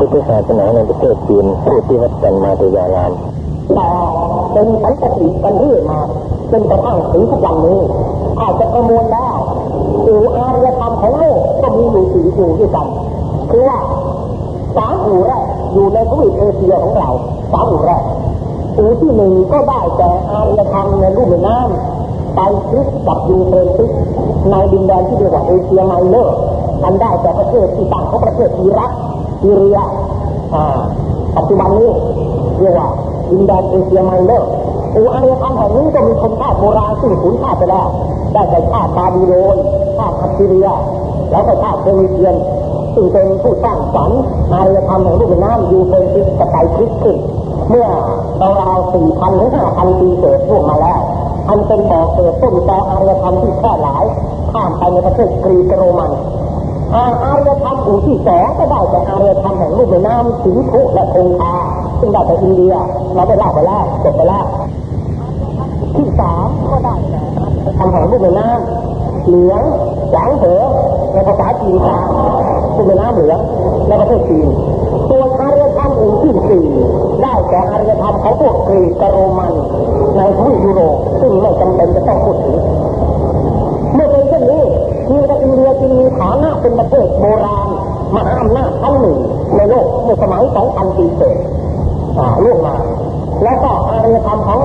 พุทธศาสนาในประเทศจีนผู้ที่วัดกันมาตัวยาวนานแต่เป็นสันติกันเรื่อยมาจนกระทั่งถึงทุกวันนี้ อาจจะประมวลแล้วอู่อารยธรรมของโลกก็มีอยู่สี่อู่ด้วยกันคือว่าสามอู่แรกอยู่ในทวีปเอเชียของเราสามอู่แรกอู่ที่หนึ่งก็ได้แก่อารยธรรมในรูปแม่น้ำไปคริสกับยูเครนซิในดินแดนที่เรียกว่าเอเชียไมเนอร์อันได้แก่ประเทศที่ตั้งของประเทศอิรัก ซีเรียปัจจุบันนี้เรียกว่าดินแดนเอเชียไมเนอร์อู่อารยธรรมแห่งนี้ก็มีชนชาติโบราณซึ่งสูญชาติไปแล้ว ได้แก่ชาติบาบิโลนชาติอัสซีเรีย แล้วก็ชาติเฟนิเซียน ซึ่งเป็นผู้สร้างสรรค์อารยธรรมแห่งรูปน้ำยูเฟนติสกระไตคริสต์ขึ้นเมื่อราวๆ4,000ถึง5,000ปีเศษล่วงมาแล้วอันเป็นบ่อเกิดต้นตออารยธรรมที่แพร่หลายข้ามไปในประเทศกรีกโรมัน อาอารยธรรมอู่ที่สองก็ได้แต่อารยธรรมแห่งรูปแม่น้ำสิงคุและคงคาซึ่งได้แต่อินเดีย เราได้เล่าไปแล้วจบไปแล้วที่สามก็ได้แต่ทำแห่งรูปแม่น้ำเหลืองหวางเหอในภาษาจีนกลางรูปแม่น้ำเหลืองในประเทศจีนส่วนอารยธรรมอื่ที่สี่ได้แก่อารยธรรมของพวกกรีกโรมันในทวีปยุโรปซึ่งไม่จำเป็นจะต้องพูดถึง เมื่อเป็นเช่น นี้จีนอินเดียจึงมีฐานะเป็นประเทศโบราณมหาอำนาจชั้นหนึ่งในโลกเมื่อสมัย2,000ปีเศษอ่าล่วงมาแล้วก็อารยธรรมของ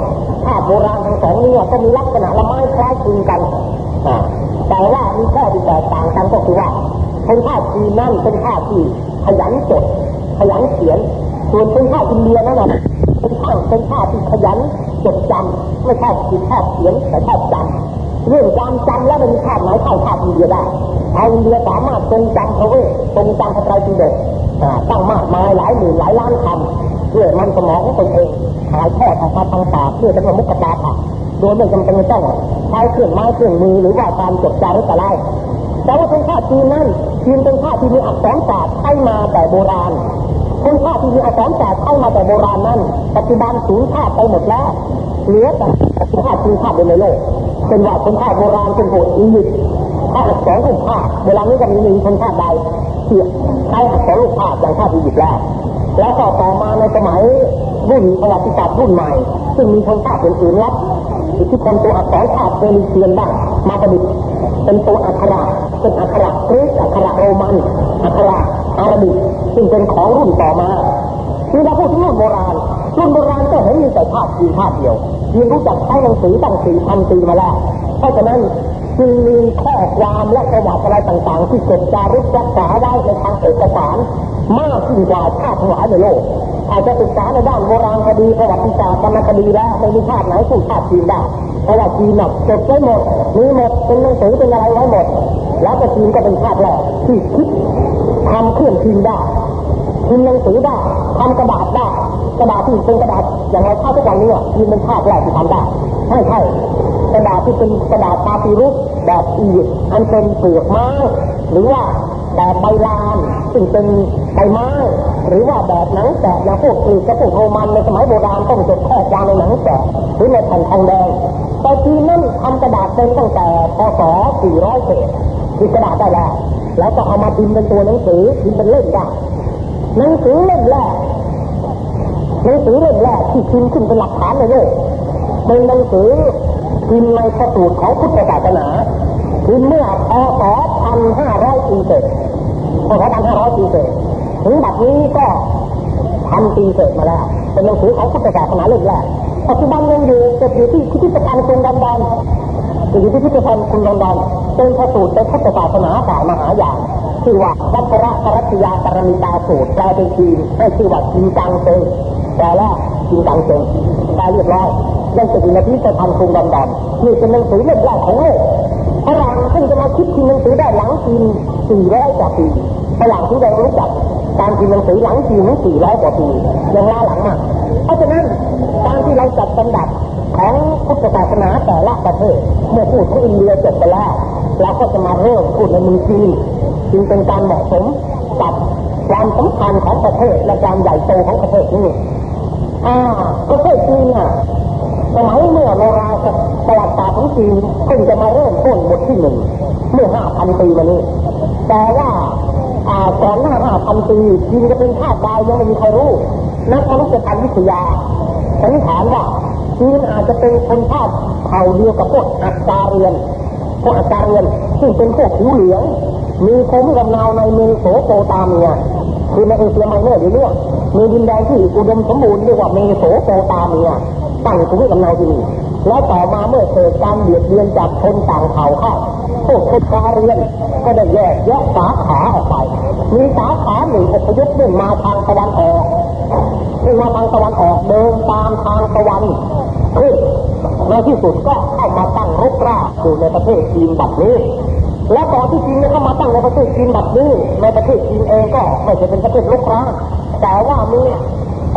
ชาติโบราณทั้งสองนี้ก็มีลักษณะละไม้คล้ายคลึงกันแต่ว่ามีข้อที่แตกต่างกันก็คือว่าเป็นชาติจีนนั่นเป็นชาติที่ขยันจดขยันเขียน ส่วนเป็นชาติอินเดียนั่นน่ะเป็นชาติเป็นชาติที่ขยันจดจำไม่ชอบคิดชอบเขียนแต่ชอบจำ เรื่องจำจำแล้วมันมีชาติไหนเท่าชาติอินเดียได้ชาวอินเดียสามารถทรงจำพระเวททรงจำพระไตรปิฎกตั้งมากมายหลายหมื่นหลายล้านคำด้วยมันสมองของตนเองถ่ายทอดออกมาทางปากเพื่อจะมามุกตาผะโดยไม่จำเป็นต้องใช้เครื่องไม้เครื่องมือหรือว่าการจดจารึกอะไรแต่ว่าคนชาติจีนนั้นจีนเป็นชาติที่มีอักษรศาสตร์ใช้มาแต่โบราณคนชาติที่มีอักษรศาสตร์ใช้มาแต่โบราณนั้น ปัจจุบันสูญชาติไปหมดแล้วเหลือแต่คนชาติจีนชาติเดียวในโลก เป็นว่าคนชาติโบราณเป็นโบสถ์อียิปต์ถ้าอักษรรูปภาพเวลานี้ก็มีหนึ่งคนชาติใดที่ใช้อักษรรูปภาพอย่างชาติอียิปต์แล้วแล้วก็ต่อมาในสมัยรุ่นประวัติศาสตร์รุ่นใหม่ ซึ่งมีชนชาติอื่นๆรับอิทธิพลตัวอักษรชาติเฟนิเซียนบ้างมาประดิษฐ์เป็นตัวอักขระเป็นอักขระกรีกอักขระโรมันอักขระอาหราบิกซึ่งเป็นของรุ่นต่อมาที่เราพูดถึงรุ่นโบราณรุ่นโบราณก็เห็นมีแต่ภาพจีภาพเดียว ยีนรู้จักใช้หนังสือตั้งสี่พันปีมาแล้ว เพราะฉะนั้นจึงมีข้อความและประวัติอะไรต่างๆ ที่จดจารึกรักษาได้ในทางเอกสารมากยิ่งกว่าชาติทั้งหลายในโลก อาจจะศึกษาในด้านโบราณคดีประวัติศาสตร์วรรณคดีแล้วไม่มีชาติไหนสู้ชาติจีนได้เพราะว่าจีนหน่ะจดไว้หมดมีหมดเป็นหนังสือเป็นอะไรไว้หมด แล้วก็จีนก็เป็นชาติแรกที่คิดทำเครื่องพิมพ์ได้พิมพ์หนังสือได้ทำกระดาษได้กระดาษที่เป็นกระดาษ อย่างเราเข้าทุกวันนี้พิมพ์เป็นภาพแรกที่ทำได้ไม่ใช่กระดาษที่เป็นกระดาษปาปิรุสแบบอียิปต์อันเป็นเปลือกไม้หรือว่าแบบใบลานซึ่งเป็นใบไม้หรือว่าแบบหนังแกะอย่างพวกกรีกกับพวกโรมันในสมัยโบราณต้องจดข้อความในหนังแกะหรือในแผ่นทองแดงแต่จีนนั้นทำกระดาษเป็นตั้งแต่พศ 400เศษคือกระดาษได้แล้วแล้วก็เอามาพิมพ์เป็นตัวหนังสือพิมพ์เป็นเล่มได้หนังสือเล่มแรก หนังสือเล่มแรกที่พิมพ์ขึ้นเป็นหลักฐานในโลกเป็นหนังสือพิมพ์ในพระสูตรของพุทธศาสนาพิมพ์เมื่อพศ1500ปีเศษพศ1500ปีเศษถึงบัดนี้ก็พันปีเศษมาแล้ว เป็นหนังสือของพุทธศาสนาเล่มแรกปัจจุบันยังอยู่จะอยู่ที่พิพิธภัณฑ์กรุงลอนดอนอยู่ที่พิพิธภัณฑ์กรุงลอนดอนเป็นพระสูตรเป็นพุทธศาสนาฝ่ายมหายานชื่อว่าวัชระปรัชญาปรมิตาสูตรแปลเป็นจีนให้ชื่อว่าจีนจังเซง แปลแล้วจีนจังเซงแปลเรียบร้อยยังจะอยู่ในพิพิธภัณฑ์กรุงลอนดอนนี่เป็นหนังสือเล่มแรกของโลกฝรั่งซึ่งจะมาคิดพิมพ์หนังสือได้หลังจีน400กว่าปีฝรั่งที่ได้รู้จักการพิมพ์หนังสือหลังจีนถึง400กว่าปียังล้าหลังมากเพราะฉะนั้นการที่เราจัดลำดับของพุทธศาสนาแต่ละประเทศเมื่อพูดถึงอินเดียจบไปแล้วเราก็จะมาเริ่มพูดในมือจีนจึงเป็นการเหมาะสมกับความสำคัญของประเทศและการใหญ่โตของประเทศนี้ อ่าประเทศจีนเนี่ยสมัยเมื่อโบราณประวัติศาสตร์ของจีนเพิ่งจะมาเริ่มต้นบทที่หนึ่งเมื่อห้าพันปีมานี้แต่ว่าอ่าก่อนหน้าห้าพันปีจีนจะเป็นชาติใดยังไม่มีใครรู้นักมนุษยพันธุ์วิทยาสันนิษฐานว่าจีนอาจจะเป็นคนชาติเผ่าเดียวกับพวกอัคคาเดียนพวกอัคคาเดียนซึ่งเป็นพวกผิวเหลืองมีภูมิลำเนาในเมืองโสโปตาเมียคือในเอเชียไมเนอร์เดี๋ยวนี้ มีดินแดนที่อุดมสมบูรณ์เรียกว่าเมโสโปตาเมียตั้งภูมิลำเนาที่นี่แล้วต่อมาเมื่อเกิดการเบียดเบียนจากชนต่างเผ่าเข้าพวกคนกาเรียนก็ได้แยกแยกสาขาออกไป มีสาขาหนึ่งอพยพขึ้นมาทางตะวันออกขึ้นมาทางตะวันออกเดินตามทางตะวันขึ้นในที่สุดก็เข้ามาตั้งรกรากอยู่ในประเทศจีนบัดนี้ และตอนที่จีนเข้ามาตั้งในประเทศจีนบัดนี้ ในประเทศจีนเองก็ไม่ใช่เป็นประเทศรกร้าง แต่ว่ามี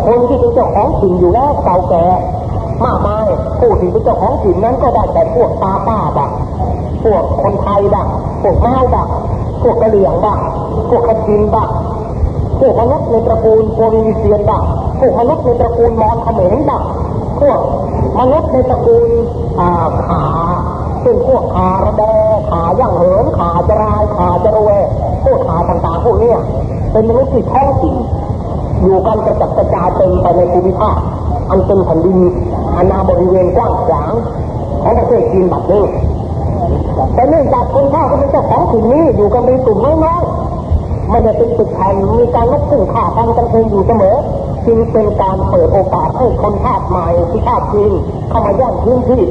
คนที่เป็นเจ้าของถิ่นอยู่แล้วเก่าแก่มากมายผู้ที่เป็นเจ้าของถิ่นนั้นก็ได้แต่พวกตาป้าบักพวกคนไทยบักพวกแมวบักพวกกะเหลี่ยงบักพวกกระจินบักพวกมนุษย์ในตระกูลโพลีเซียนบักพวกมนุษย์ในตระกูลมอญเขมรบักพวกมนุษย์ในตระกูลขาเป็นพวกขาระแดขาย่างเหินขาจรายขาจระเวพวกขาต่างๆพวกนี้เป็นมนุษย์ที่ท้องถิ่น อยู่กันกระจัดกระจายเต็มไปในภูมิภาคอันเป็นแผ่นดินอาณาบริเวณกว้างขวางของประเทศจีนบัดนี้แต่เนื่องจากคนข้าก็เป็นเจ้าของถิ่นนี้อยู่กันเป็นกลุ่มน้อยๆไม่ได้เป็นตึกแผ่นมีการลบซึ่งข่าทำกันเองอยู่เสมอจึงเป็นการเปิดโอกาสให้คนชาติใหม่ที่ชาติจีนเข้ามาย่งพื้นที่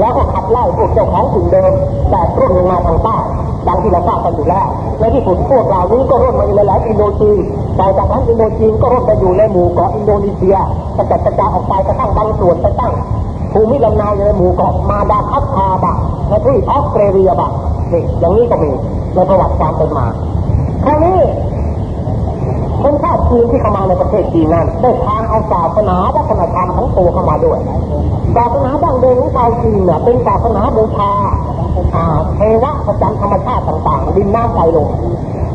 แล้วก็ขับไล่พวกเจ้าของถิ่นเดิมแต่ร่นลงมาทางใต้ดังที่เราทราบกันอยู่แล้ว และที่สุดพวกเหล่านี้ก็ร่นมาในหลายอินโดจีนต่อจากนั้นอินโดจีนก็ร่นไปอยู่ในหมู่เกาะอินโดนีเซียกระจัดกระจายออกไปกระทั่งบางส่วนไปตั้งภูมิลำนาอยู่ในหมู่เกาะมาดากัสคาร์บะในที่ออสเตรเลียบะนี่อย่างนี้ก็มีในประวัติความเป็นมาคราวนี้คนชาติจีนที่เข้ามาในประเทศจีนนั้นได้ทานเอาศาสนาวัฒนธรรมของตัวเข้ามาด้วยศาสนาดั้งเดิมของชาวจีนเนี่ยเป็นศาสนาบูชา เทวะประจำธรรมชาติต่างๆ ดินน้ำไฟลม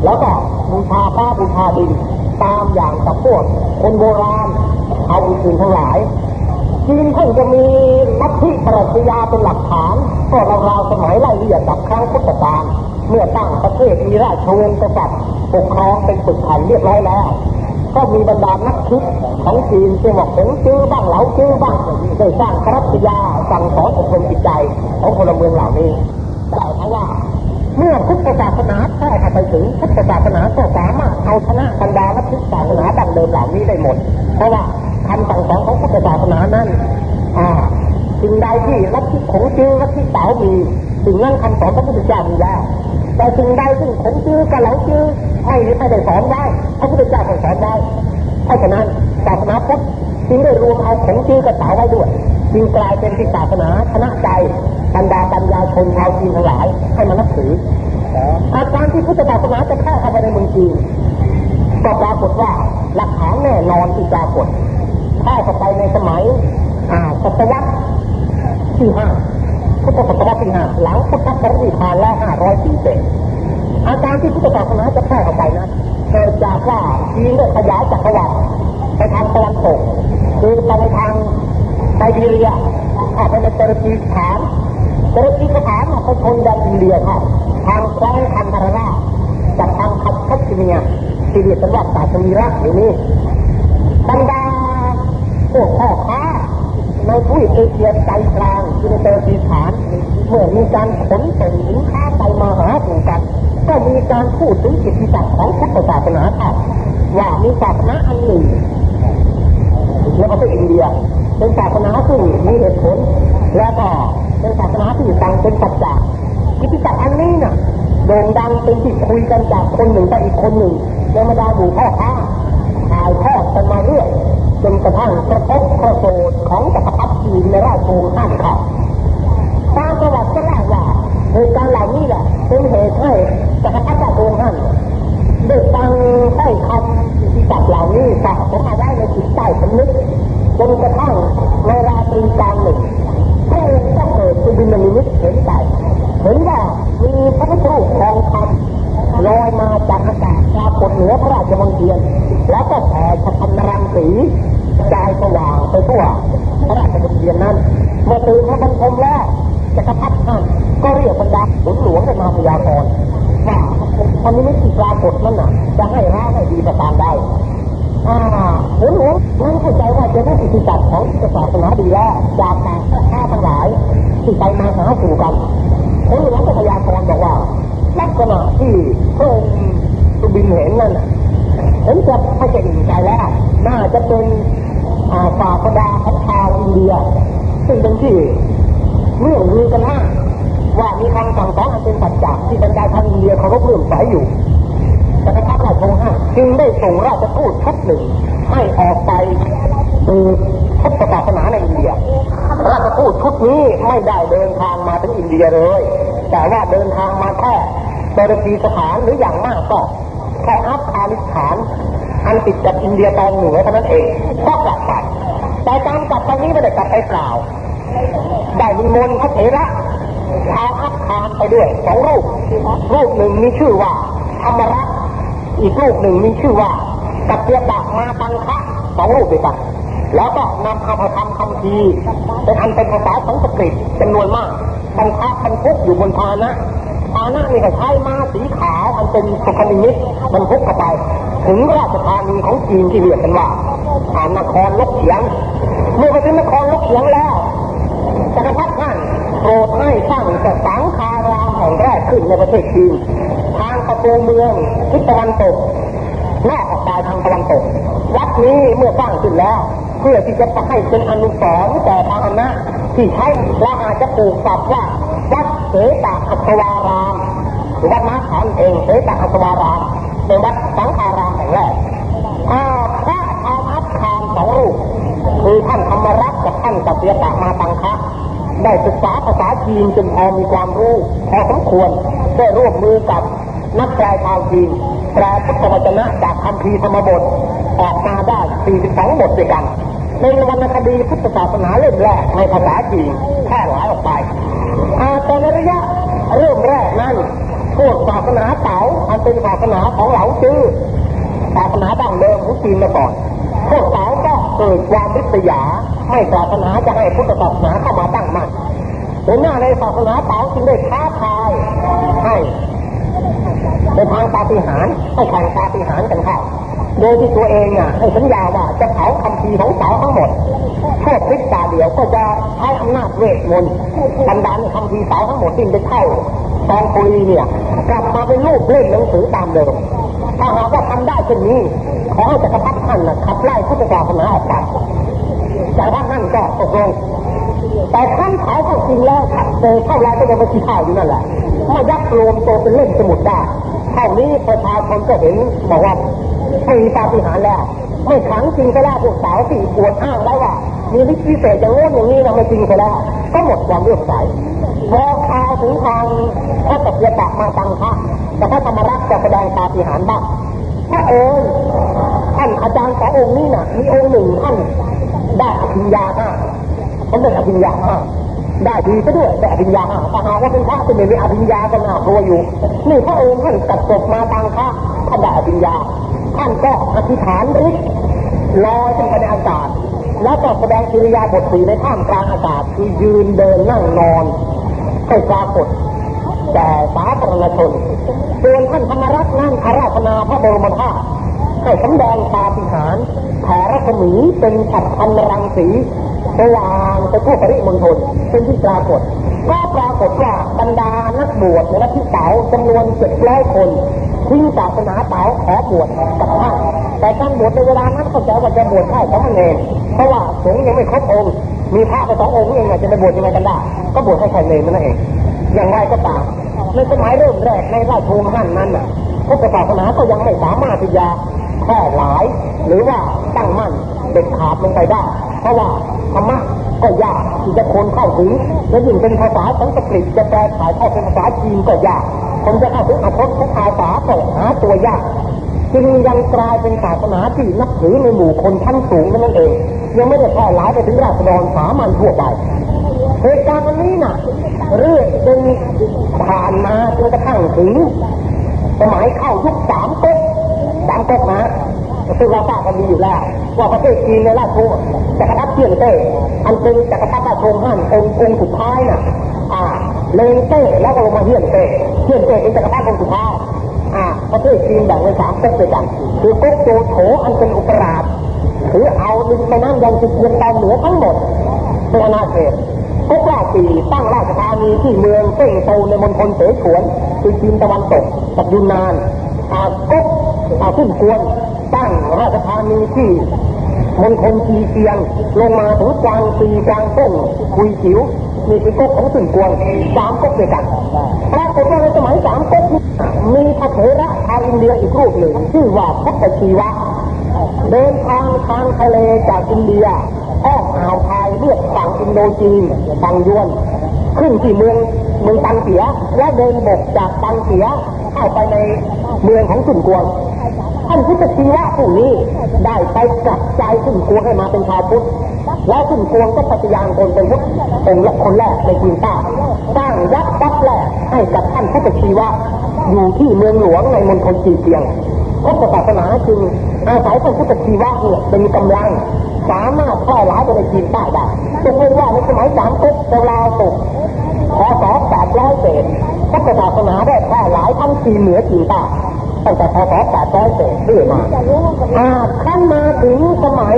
แล้วก็บูชาพระบูชาดิน ตามอย่างกับพวกคนโบราณเอาอื่นทั้งหลายจีนเพิ่งจะมีลัทธิปรัชญาเป็นหลักฐาน ก็ราวๆสมัยไล่เลี่ยกับครั้งพุทธกาลเมื่อตั้งประเทศมีราชวงศ์กษัตริย์ปกครองเป็นปึกแผ่นเรียบร้อยแล้ว ก็มีบรรดานักคิดของจีนเช่นว่าผงจื้อบ้างเหลาจื้อบ้างได้สร้างปรัชญาสั่งสอนอบรมจิตใจของพลเมืองเหล่านี้ ว่า เมื่อพุทธศาสนาแพร่ไปถึงพุทธศาสนาก็สามารถเอาชนะบรรดาลัทธิศาสนาดั้งเดิมเหล่านี้ได้หมด เพราะว่าคำสั่งสอนของพุทธศาสนานั้นอ่าสิ่งใดที่ลัทธิของจื้อลัทธิเต๋ามีสิ่งนั้นคำสอนพระพุทธเจ้ามีแล้วแต่สิ่งใดซึ่งของจื้อกับเหลาจื้อไม่ไม่ได้สอนไว้พระพุทธเจ้าสอนไว้เพราะฉะนั้นศาสนาพุทธจึงได้รวมเอาของจื้อกับเต๋าไว้ด้วยจึงกลายเป็นที่ศาสนาชนะใจ บรรดาปัญญาชนชาวจีนทั้งหลายให้มานับถืออาการที่พุทธศาสนาจะแพร่เข้าไปในเมืองจีนก็ปรากฏว่าหลักฐานแน่นอนที่ปรากฏแพร่เข้าไปในสมัยศตวรรษที่ห้าพุทธศตวรรษที่ห้าหลังพุทธปรินิพพานแล้วห้าร้อยปีเศษอาการที่พุทธศาสนาจะแพร่เข้าไปนั้นเกิดจากว่าจีนได้ขยายจักรวรรดิไปทางตะวันตกคือไปทางไซบีเรียเข้าไปในเตอร์กีสถาน เตอร์กีสถานไปชนแดนอินเดียครับทางแคว้นคันธาราจากทางคัตคัตเนียที่เรียกกันว่าตาชมีรักอยู่นี่บรรดาพวกพ่อค้าในทวีปเอเชียใจกลางคือในเตอร์กีสาน เมื่อมีการขนส่งสินค้าไปมาหาสู่กัน ก็มีการพูดถึงกิจศักดิ์ของพุทธศาสนาไทยว่ามีศาสนาอันหนึ่งในประเทศอินเดีย เป็นศาสนาซึ่งมีเหตุผลและก็ เป็นศาสนาที่ตั้งเป็นปัจจัยกิจศักดิ์อันนี้น่ะโด่งดังเป็นที่คุยกันจากคนหนึ่งไปอีกคนหนึ่งในบรรดาหมู่พ่อค้าถ่ายทอดกันมาเรื่อยจนกระทั่งกระทบกระโดดของจักรพรรดิจีนในราชวงศ์ฮั่นเขาตามประวัติก็เล่าว่าเหตุการณ์เหล่านี้แหละเป็นเหตุให้จักรพรรดิราชวงศ์ฮั่นได้ฟังได้คำที่จักเหล่านี้สะสมมาได้ในจิตใจสำนึกจนกระทั่งในราตรีกลางหนึ่งพระองค์ ก็เกิมิตเห็นไปเห็นว่ามีพระพุทธรูปทองคำลอยมาจากอากาศปรากฏเหนือพระราชวังเทียนแล้วก็แผ่ชะพันรังสีกายสว่างไปทั่วพระราชวังเทียนนั้น เมื่อตื่นมาบรรทมแล้วจักรพรรดิท่านก็เรียกบรรดาขุนหลวงให้มาพยากรณ์ว่าพันนิมิตที่ปรากฏนั่นน่ะ จะให้ร้ายไม่ดีประการใดอ่าหลวงนั้นเข้าใจว่าจะได้อิทธิจักรของศาสนาดีแล้วจากการฆ่าทั้งหลาย ที่ไปมาหาสู่กันหลวงก็พยากรณ์บอกว่า ลักษณะที่พระองค์สุบินเห็นนั่นเห็นจะไม่จะอิ่มใจแล้วน่าจะเป็นฝาประดาของชาวอินเดีย ซึ่งเป็นที่เรื่องลือกันมากว่ามีคำสั่งสอนอันเป็นปัจจักที่บรรดาชาวอินเดียเคารพเลื่อมใสอยู่แต่พระราชวงศ์จึงได้ส่งราชทูตชุดหนึ่งให้ออกไปดูพุทธศาสนาในอินเดีย ราชทูตชุดนี้ไม่ได้เดินทางมาถึงอินเดียเลย แต่ว่าเดินทางมาแค่เบรกีสถานหรืออย่างมากก็แค่อัฟกานิสถาน อันติดกับอินเดียตอนเหนือเท่านั้นเองก็กลับไปแต่การกลับครั้งนี้ไม่ได้กลับไปเปล่าได้มีมนพระเถระชาวอัฟกานไปด้วยสองรูป รูปหนึ่งมีชื่อว่าธรรมรัตอีกรูปหนึ่งมีชื่อว่ากัปเปียบะมาตังคะสองรูปด้วยกัน แล้วก็นำคำธรรมคำทีเป็นอันเป็นภาษาสังสกฤตจำนวนมากบรรทัดบรรทุกอยู่บนพานะพานะนี่ก็ใช้มาสีขาวอันเป็นสุขนิมิตบรรทุกเข้าไป ถึงราชธานีของจีนที่เรียกกันว่าอ่านนครลกเขียง เมื่อไปถึงนครลกเขียงแล้วจักรพรรดิท่านโปรดให้สร้างแต่สังคารามแห่งแรกขึ้นในประเทศจีนทางประตูเมืองทิศตะวันตกนอกออกไปทางตะวันตกวัดนี้เมื่อสร้างขึ้นแล้ว เพื่อที่จะให้เป็นอนุสรณ์แก่พาหนะที่ใช้และอาจจะปลูกศัพท์ว่าวัดเสตอัศวารามหรือวัดม้าขานเองเสตอัศวารามเป็นวัดสังฆารามแห่งแรกพระชาวอัฟคานสองรูปคือท่านธรรมรักษ์กับท่านกัปเปียตะมาตังคะได้ศึกษาภาษาจีนจนพอมีความรู้พอสมควรได้ร่วมมือกับนักแปลชาวจีนแปลพุทธวจนะจากคำพีธรรมบท ออกมาได้ 42 บทด้วยกัน ในวรรณคดีพุทธศาสนาเล่มแรกในภาษาจีนแพร่หลายออกไปแต่ในระยะเริ่มแรกนั้นพวกศาสนาเต๋าอันเป็นศาสนาของเหลาจื้อศาสนาดั้งเดิมของจีนมาก่อนพวกเต๋าก็เกิดความริษยาไม่ปรารถนาจะให้พุทธศาสนาเข้ามาตั้งมั่นหัวหน้าในศาสนาเต๋าจึงได้ท้าทายให้ในทางปาฏิหาริย์ให้แข่งปาฏิหาริย์กันเข้า โดยที่ตัวเองอะให้สัญญาว่าจะเผาคำพีของเต๋าทั้งหมดชั่วพริบตาเดียวก็จะใช้อำนาจเวทมนต์บรรดาในคำพีเต๋าทั้งหมดที่ได้เข้าตองคุยเนี่ย กลับมาเป็นรูปเล่นหนังสือตามเดิมถ้าหากว่าทำได้เช่นนี้ขอให้จักรพรรดิท่านขับไล่พุทธศาสนาออกไปแต่ว่านั่นก็ตกลงแต่ขั้นขาเข้าจริงแล้วขัดเจอเท่าไรก็ยังไปขี้ข้าวอยู่นั่นแหละ มายักรวมตัวเป็นเล่นสมุดได้เท่านี้ประชาชนก็เห็นบอกว่าไม่มีปาฏิหาริย์แล้วไม่ขังจริงก็แล้วพวกสาวสี่ปวดอ้างได้ว่า มีฤทธิ์พิเศษอย่างโน้นอย่างนี้นะไม่จริงก็แล้ว ก็หมดความเลื่อมใสพอข่าวถึงทางพระตะเกียบมาตังคะแต่พระธรรมรักจะแสดงปาฏิหาริย์บ้างพระเอิญท่านอาจารย์สององค์นี้น่ะ มีองค์หนึ่งท่านได้อภิญญาห้าท่านได้อภิญญาห้า ได้ดีซะด้วยได้อภิญญาห้าถ้าหากว่าเป็นพระที่ไม่มีอภิญญาก็น่ากลัวอยู่ นี่พระองค์ท่านตัดจบมาตังคะท่านได้อภิญญา ท่านก็อธิษฐานฤทธิ์ลอยขึ้นไปในอากาศ แล้วก็แสดงกิริยาบทสีในท่ามกลางอากาศคือยืนเดินนั่งนอนให้ปรากฏแต่สาธารณชนส่วนท่านธรรมรัตน์นั่งอาราธนาพระบรมธาตุให้สำแดงปาฏิหาริย์แผ่รัศมีเป็นฉับพันรังสี สว่างไปทั่วปริมณฑลเป็นที่ปรากฏ ก็ปรากฏว่าบรรดานักบวชในวัดที่เต๋าจำนวนเจ็ดร้อยคนทิ้งศาสนาเต๋าขอบวชกับท่านแต่การบวชในเวลานั้นเขาใจว่าจะบวชแค่สองเณรเพราะว่าสงฆ์ยังไม่ครบองค์มีพระไปสององค์เองจะไปบวชยังไงกันได้ก็บวชให้แค่เณรนั่นเอง อย่างไรก็ตามในสมัยเริ่มแรกในราชวงศ์ฮั่นนั้นน่ะพุทธศาสนาก็ยังไม่สามารถที่จะแพร่หลาย หรือว่าตั้งมั่นเด็ดขาดลงไปได้ เพราะว่า ธรรมะก็ยากที่จะคนเข้าถึงและยิ่งเป็นภาษาสันสกฤตจะแปลขายเข้าเป็นภาษาจีนก็ยากคนจะเข้าถึงอภพทุกภาษาก็หาตัวยากจึงยังกลายเป็นศาสนาที่นับถือในหมู่คนชั้นสูงนั่นเอง ยังไม่ได้แพร่หลายไปถึงราษฎรสามัญทั่วไปเหตุการณ์นี้น่ะ เรื่อยจนผ่านมาจนกระทั่งถึงสมัยเข้ายุคสามก๊กสามก๊กนะ ซึ่งเราทราบกันดีอยู่แล้ว ว่าประเทศจีนในราชวงศ์จักรพรรดิเทียนเต้อันเป็นจักรพรรดิราชวงศ์ฮั่นองค์องค์สุดท้ายน่ะอ่าเลงเต้แล้วก็ลงมาเทียนเต้เทียนเต้เป็นจักรพรรดิองค์สุดท้ายอ่าประเทศจีนแบ่งเป็นสามก๊กด้วยกันคือก๊กโจโฉอันเป็นอุปราชถือเอาดินไปนั่งยังจุดเยียงตอนเหนือทั้งหมดเป็นอาณาเขตก๊กราปีตั้งราชธานีที่เมืองเป้งโตในมณฑลเสฉวนคือจีนตะวันตกกับยุนนานอาก๊กอาขึ้นกวน ตั้งราชธานีที่มณฑลชีเซียง ลงมาถึงกวางซีกวางต้งคุยจิ๋วนี่คือก๊กของสุนกวนสามก๊กด้วยกันปรากฏว่าในสมัยสามก๊กนี้มีพระเถระชาวอินเดียอีกรูปหนึ่งชื่อว่าพุทธชีวะ เดินทางทางทะเลจากอินเดียอ้อมอ่าวไทยเรียกฝั่งอินโดจีนฝั่งยวน ขึ้นที่เมืองเมืองตังเสีย แล้วเดินบกจากตังเสียเข้าไปในเมืองของสุนกวง ท่านพุทธชีวะผู้นี้ ได้ไปกลับใจสุนกวงให้มาเป็นชาวพุทธแล้วสุนกวงก็ปฏิญาณตนเป็นพุทธองค์คนแรกในจีนใต้สร้างยักษ์วัดแรกให้กับท่านพุทธชีวะอยู่ที่เมืองหลวงในมณฑลจีเจียงพุทธศาสนาจึงอาศัยพระพุทธชีวะเนี่ยเป็นกำลังสามารถแพร่หลายไปในจีนใต้ได้จะเห็นว่าในสมัยสามก๊กราวตกพศแปดร้อยเศษพุทธศาสนาได้แพร่หลายทั้งจีนเหนือจีนใต้ ตั้งแต่พศแปดร้อยเศษเรื่อมาอาขั้นมาถึงสมัย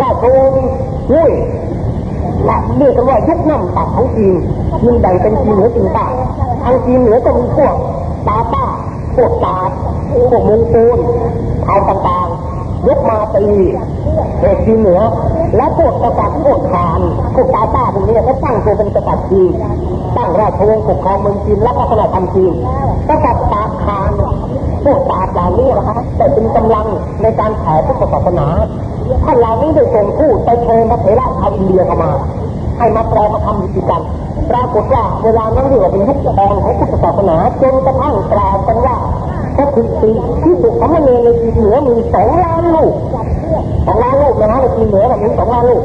ราชวงศ์ยุ้ยและเรียกกันว่ายุคน้ำตัดของจีนจีนแบ่เป็นจีนเหนือจีนใต้ทางจีนเหนือก็มีพวกตาป้าพวกตาดพวกมงปูนเอาต่างๆยกมาตีเอกจีนเหนือ และพวกกษัตริย์พวกขานพวกตาต้าพวกนี้ก็ตั้งตัวเป็นกษัตริย์จีนตั้งราชวงศ์ปกครองเมืองจีนและพัฒนาธรรมจีนกษัตริย์ พวกตาดเหล่านี้นะครับแต่เป็นกำลังในการแผ่พุทธศาสนาท่านเหล่านี้ได้ส่งผู้ไปเชิญพระเถระชาวอินเดียเข้ามา ให้มาแปลมาทำวิธีการปรากฏว่าเวลานั้นเรียกว่าเป็นยุคแดงของพุทธศาสนาจนกระทั่งกล่าวกันว่าพระคุณสีที่สุดสมณีในจีนเหนือมีสองล้านลูกสองล้านลูกนะฮะในจีนเหนือแบบนี้สองล้านลูก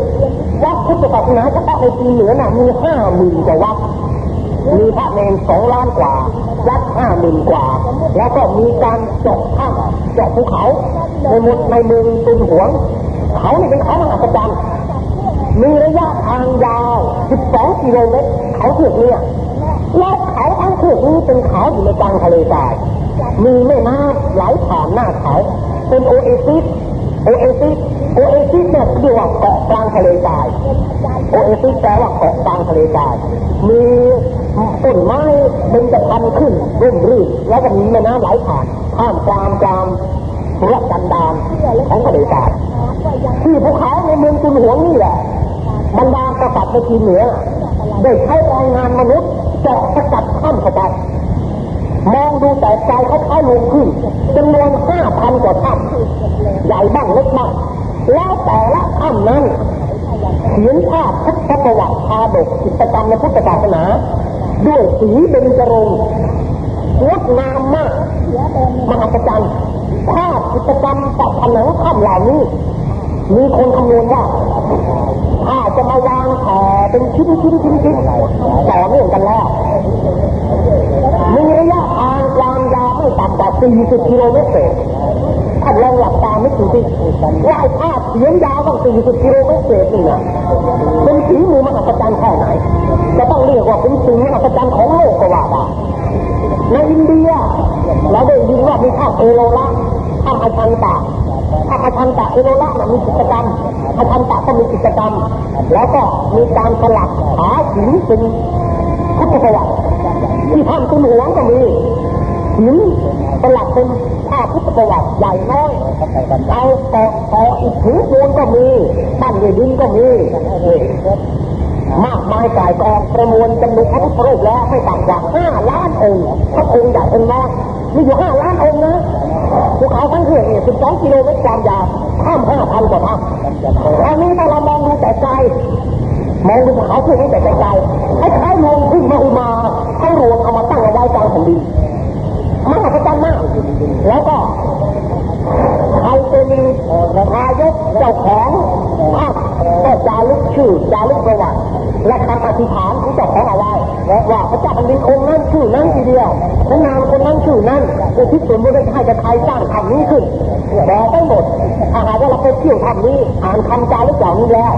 วัดพุทธศาสนาเฉพาะในจีนเหนือน่ะมีห้าหมื่นกว่าวัดมีพระเนรสองล้านกว่าวัดห้าหมื่นกว่า แล้วก็มีการเจาะถ้ำเจาะภูเขาในหมดในเมืองตุนหวง เขานี่เป็นเขามหัศจรรย์มีระยะทางยาว 12 กิโลเมตร เขาถือกเนี่ยแล้วเขาทั้งถือกนี้เป็นเขาอยู่ในกลางทะเลทราย มีแม่น้ำไหลผ่านหน้าเขา เป็นโอเอซิส โอเอซิส โอเอซิสเนี่ยเรียกว่าเกาะกลางทะเลทราย โอเอซิสแปลว่าเกาะกลางทะเลทราย มี ต้นไม้เบญจะพรรณขึ้นร่มรื่นแล้วก็มีแม่น้ำไหลผ่านท่ามกลางกลางทุรกันดารของทะเลทรายที่ภูเขาในเมืองตุนหวงนี่แหละบรรดากษัตริย์ในจีนเหนือได้ใช้แรงงานมนุษย์เจาะสกัดข้ามเข้าไปมองดูแต่ใจเขาคล้าลงขึ้นจำนวนห้าพันกว่าถ้ำใหญ่บ้างเล็กบ้างแล้วแต่ละถ้ำนั้นเขียนภาพพุทธประวัติชาดกกิจกรรมในพุทธศาสนา ด้วยสีเบญจรงค์งดงามมากมหัศจรรย์ภาพกิจกรรมตัดผนังถ้ำเหล่านี้ มีคนคำนวณว่าถ้าจะมาวางแผ่เป็นชิ้นชิ้นชิ้นชิ้นต่อเนื่องกันแล้วมีระยะทางความยาวไม่ต่ำกว่า40กิโลเมตร ท่านลองหลับตาไม่ถึงที่ว่าไอ้ภาพเสียงยาวต้อง40กิโลเมตรเศษนี่นะเป็นฝีมือมหัศจรรย์แค่ไหนจะต้องเรียกว่าเป็นสิ่งมหัศจรรย์ของโลกก็ว่าได้ในอินเดียเราได้ยินว่ามีภาพเอโรละภาพอาชันตะถ้าอาชันตะเอโรละมีกิจกรรมอาชันตะก็มีกิจกรรม แล้วก็มีการสลักหาหินเป็นพุทธประวัติที่ท่านตุนหวงก็มีหินสลักเป็น พพุทธประวัติใหญ่น้อยเอาต่อต่ออีกถือปูนก็มีปั้นด้วยดินก็มีมากมายกายกองประมวลจำนวนพระพุทธรูปแล้วไม่ต่ำกว่าห้าล้านองค์พระองค์ใหญ่องค์น้อยมีอยู่ห้าล้านองค์นะภูเขาทั้งเขื่อนเนี่ยสิบสองกิโลเมตรความยาวข้ามห้าพันกว่าถ้ำอันนี้ถ้าเรามองดูแต่ไกลมองดูภูเขาเขื่อนนี้แต่ไกลไอ้คล้ายลงขึ้นมาอุมาเขารวมเอามาตั้งเอาไว้กลางแผ่นดินมหัศจรรย์มาก แล้วก็ใครเป็นทายกเจ้าของภาพก็จารึกชื่อจารึกประวัติ และคำอธิษฐานของเจ้าของเอาไว้ว่าพระเจ้าแผ่นดินองค์นั้นชื่อนั้นทีเดียวพระนามคนนั้นชื่อนั้นอุทิศส่วนบุญให้กับใครสร้างทำนี้ขึ้นบอกได้หมดถ้าหากว่าเราไปเที่ยวทำนี้อ่านคำจารึกเหล่านี้แล้ว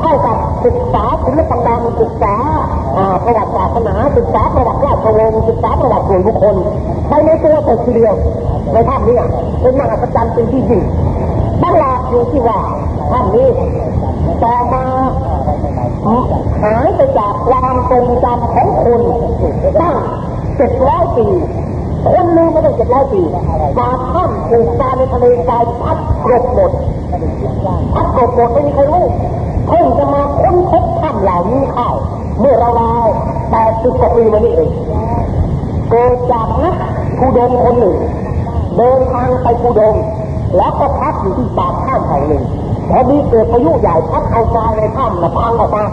เท่ากับศึกษาศิลปกรรมศึกษาประวัติศาสนาศึกษาประวัติราชวงศ์ศึกษาประวัติส่วนบุคคลไปในตัวแต่ทีเดียว ในถ้ำนี้เป็นมหัศจรรย์เป็นที่ยิ่งบังลาดอยู่ที่ว่าถ้ำนี้ต่อมาหายไปจากความทรงจำของคนตั้งเจ็ดร้อยปีคนลืมมาตั้งเจ็ดร้อยปีมาถ้ำถูกกาในทะเลทรายพัดกรบหมดพัดกรบหมดไม่มีใครรู้เพิ่งจะมาค้นพบถ้ำเหล่านี้เข้าเมื่อราวๆแปดสิบกว่าปีมานี้เองเกิดจากนักผู้ดมคนหนึ่ง เดินทางไปผู้ดมแล้วก็พักอยู่ที่ปากถ้ำแห่งหนึ่งพอดีเกิดพายุใหญ่พัดเอาทรายในถ้ำนะพังออกมา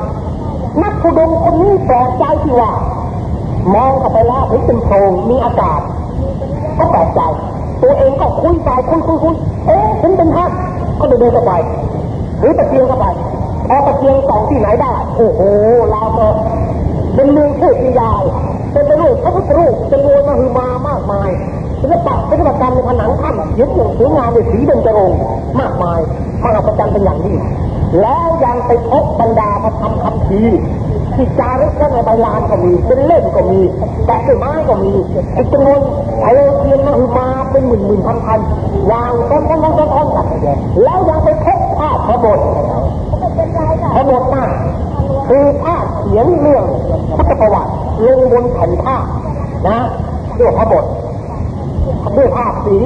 นักผู้ดมคนนี้แปลกใจที่ว่ามองเข้าไปแล้วเห็นเป็นโพรงมีอากาศ ก็แปลกใจ ตัวเองก็คุยไปคุยคุยคุยเอ๊ะฉันเป็นท่านก็เดินเดินเข้าไปหรือตะเกียงเข้าไปพอตะเกียงส่องที่ไหนได้ โอ้โหเราก็เป็นเมืองเทพนิยาย เป็นไปรูปพระพุทธรูปเป็นมวลมหึมามากมาย ศิลปะศิลปกรรมในผนังถ้ำเย็บอย่างสวยงามในสีเบญจรงมากมายมหัศจรรย์เป็นอย่างยิ่งแล้วยังไปพบบรรดาพระธรรมคำพีที่จารึกไว้ในใบลานก็มี เป็นเล่มก็มีแกะด้วยไม้ก็มีอีกจำนวนไอโอเทียนมาคือมาเป็นหมื่นหมื่นพันพันวางต้นต้นต้นต้นต้นกันแล้วยังไปพบภาพพระบทพระบทมากคือภาพเขียนเรื่องพุทธประวัติลงบนแผ่นผ้านะด้วยพระบท ด้วยภาพสี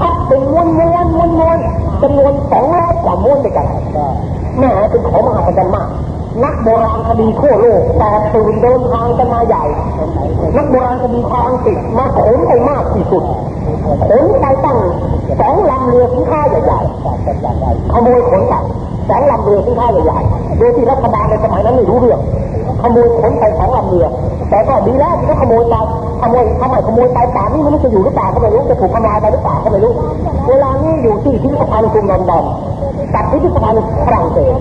พับเป็นม้วนม้วนม้วนม้วนจำนวนสองร้อยกว่าม้วนด้วยกันแหมเป็นของมหาศาลมาก นักโบราณคดีทั่วโลกแต่ตื่นเดินทางกันมาใหญ่ นักโบราณคดีชาวอังกฤษมาขนไปมากที่สุดขนไปตั้งสองลำเรือสินค้าใหญ่ๆขโมยขนไปสองลำเรือสินค้าใหญ่ๆโดยที่รัฐบาลในสมัยนั้นไม่รู้เรื่องขโมยขนไปสองลำเรือ แต่ก็ดีแล้วที่เขาขโมยไป โมยทำไมขโมยไปป่านนี้มันจะอยู่หรือเปล่าก็ไม่รู้จะถูกทำลายไปหรือเปล่าก็ไม่รู้ เวลานี้อยู่ที่พิพิธภัณฑ์กรุงลอนดอนกับพิพิธภัณฑ์ฝรั่งเศส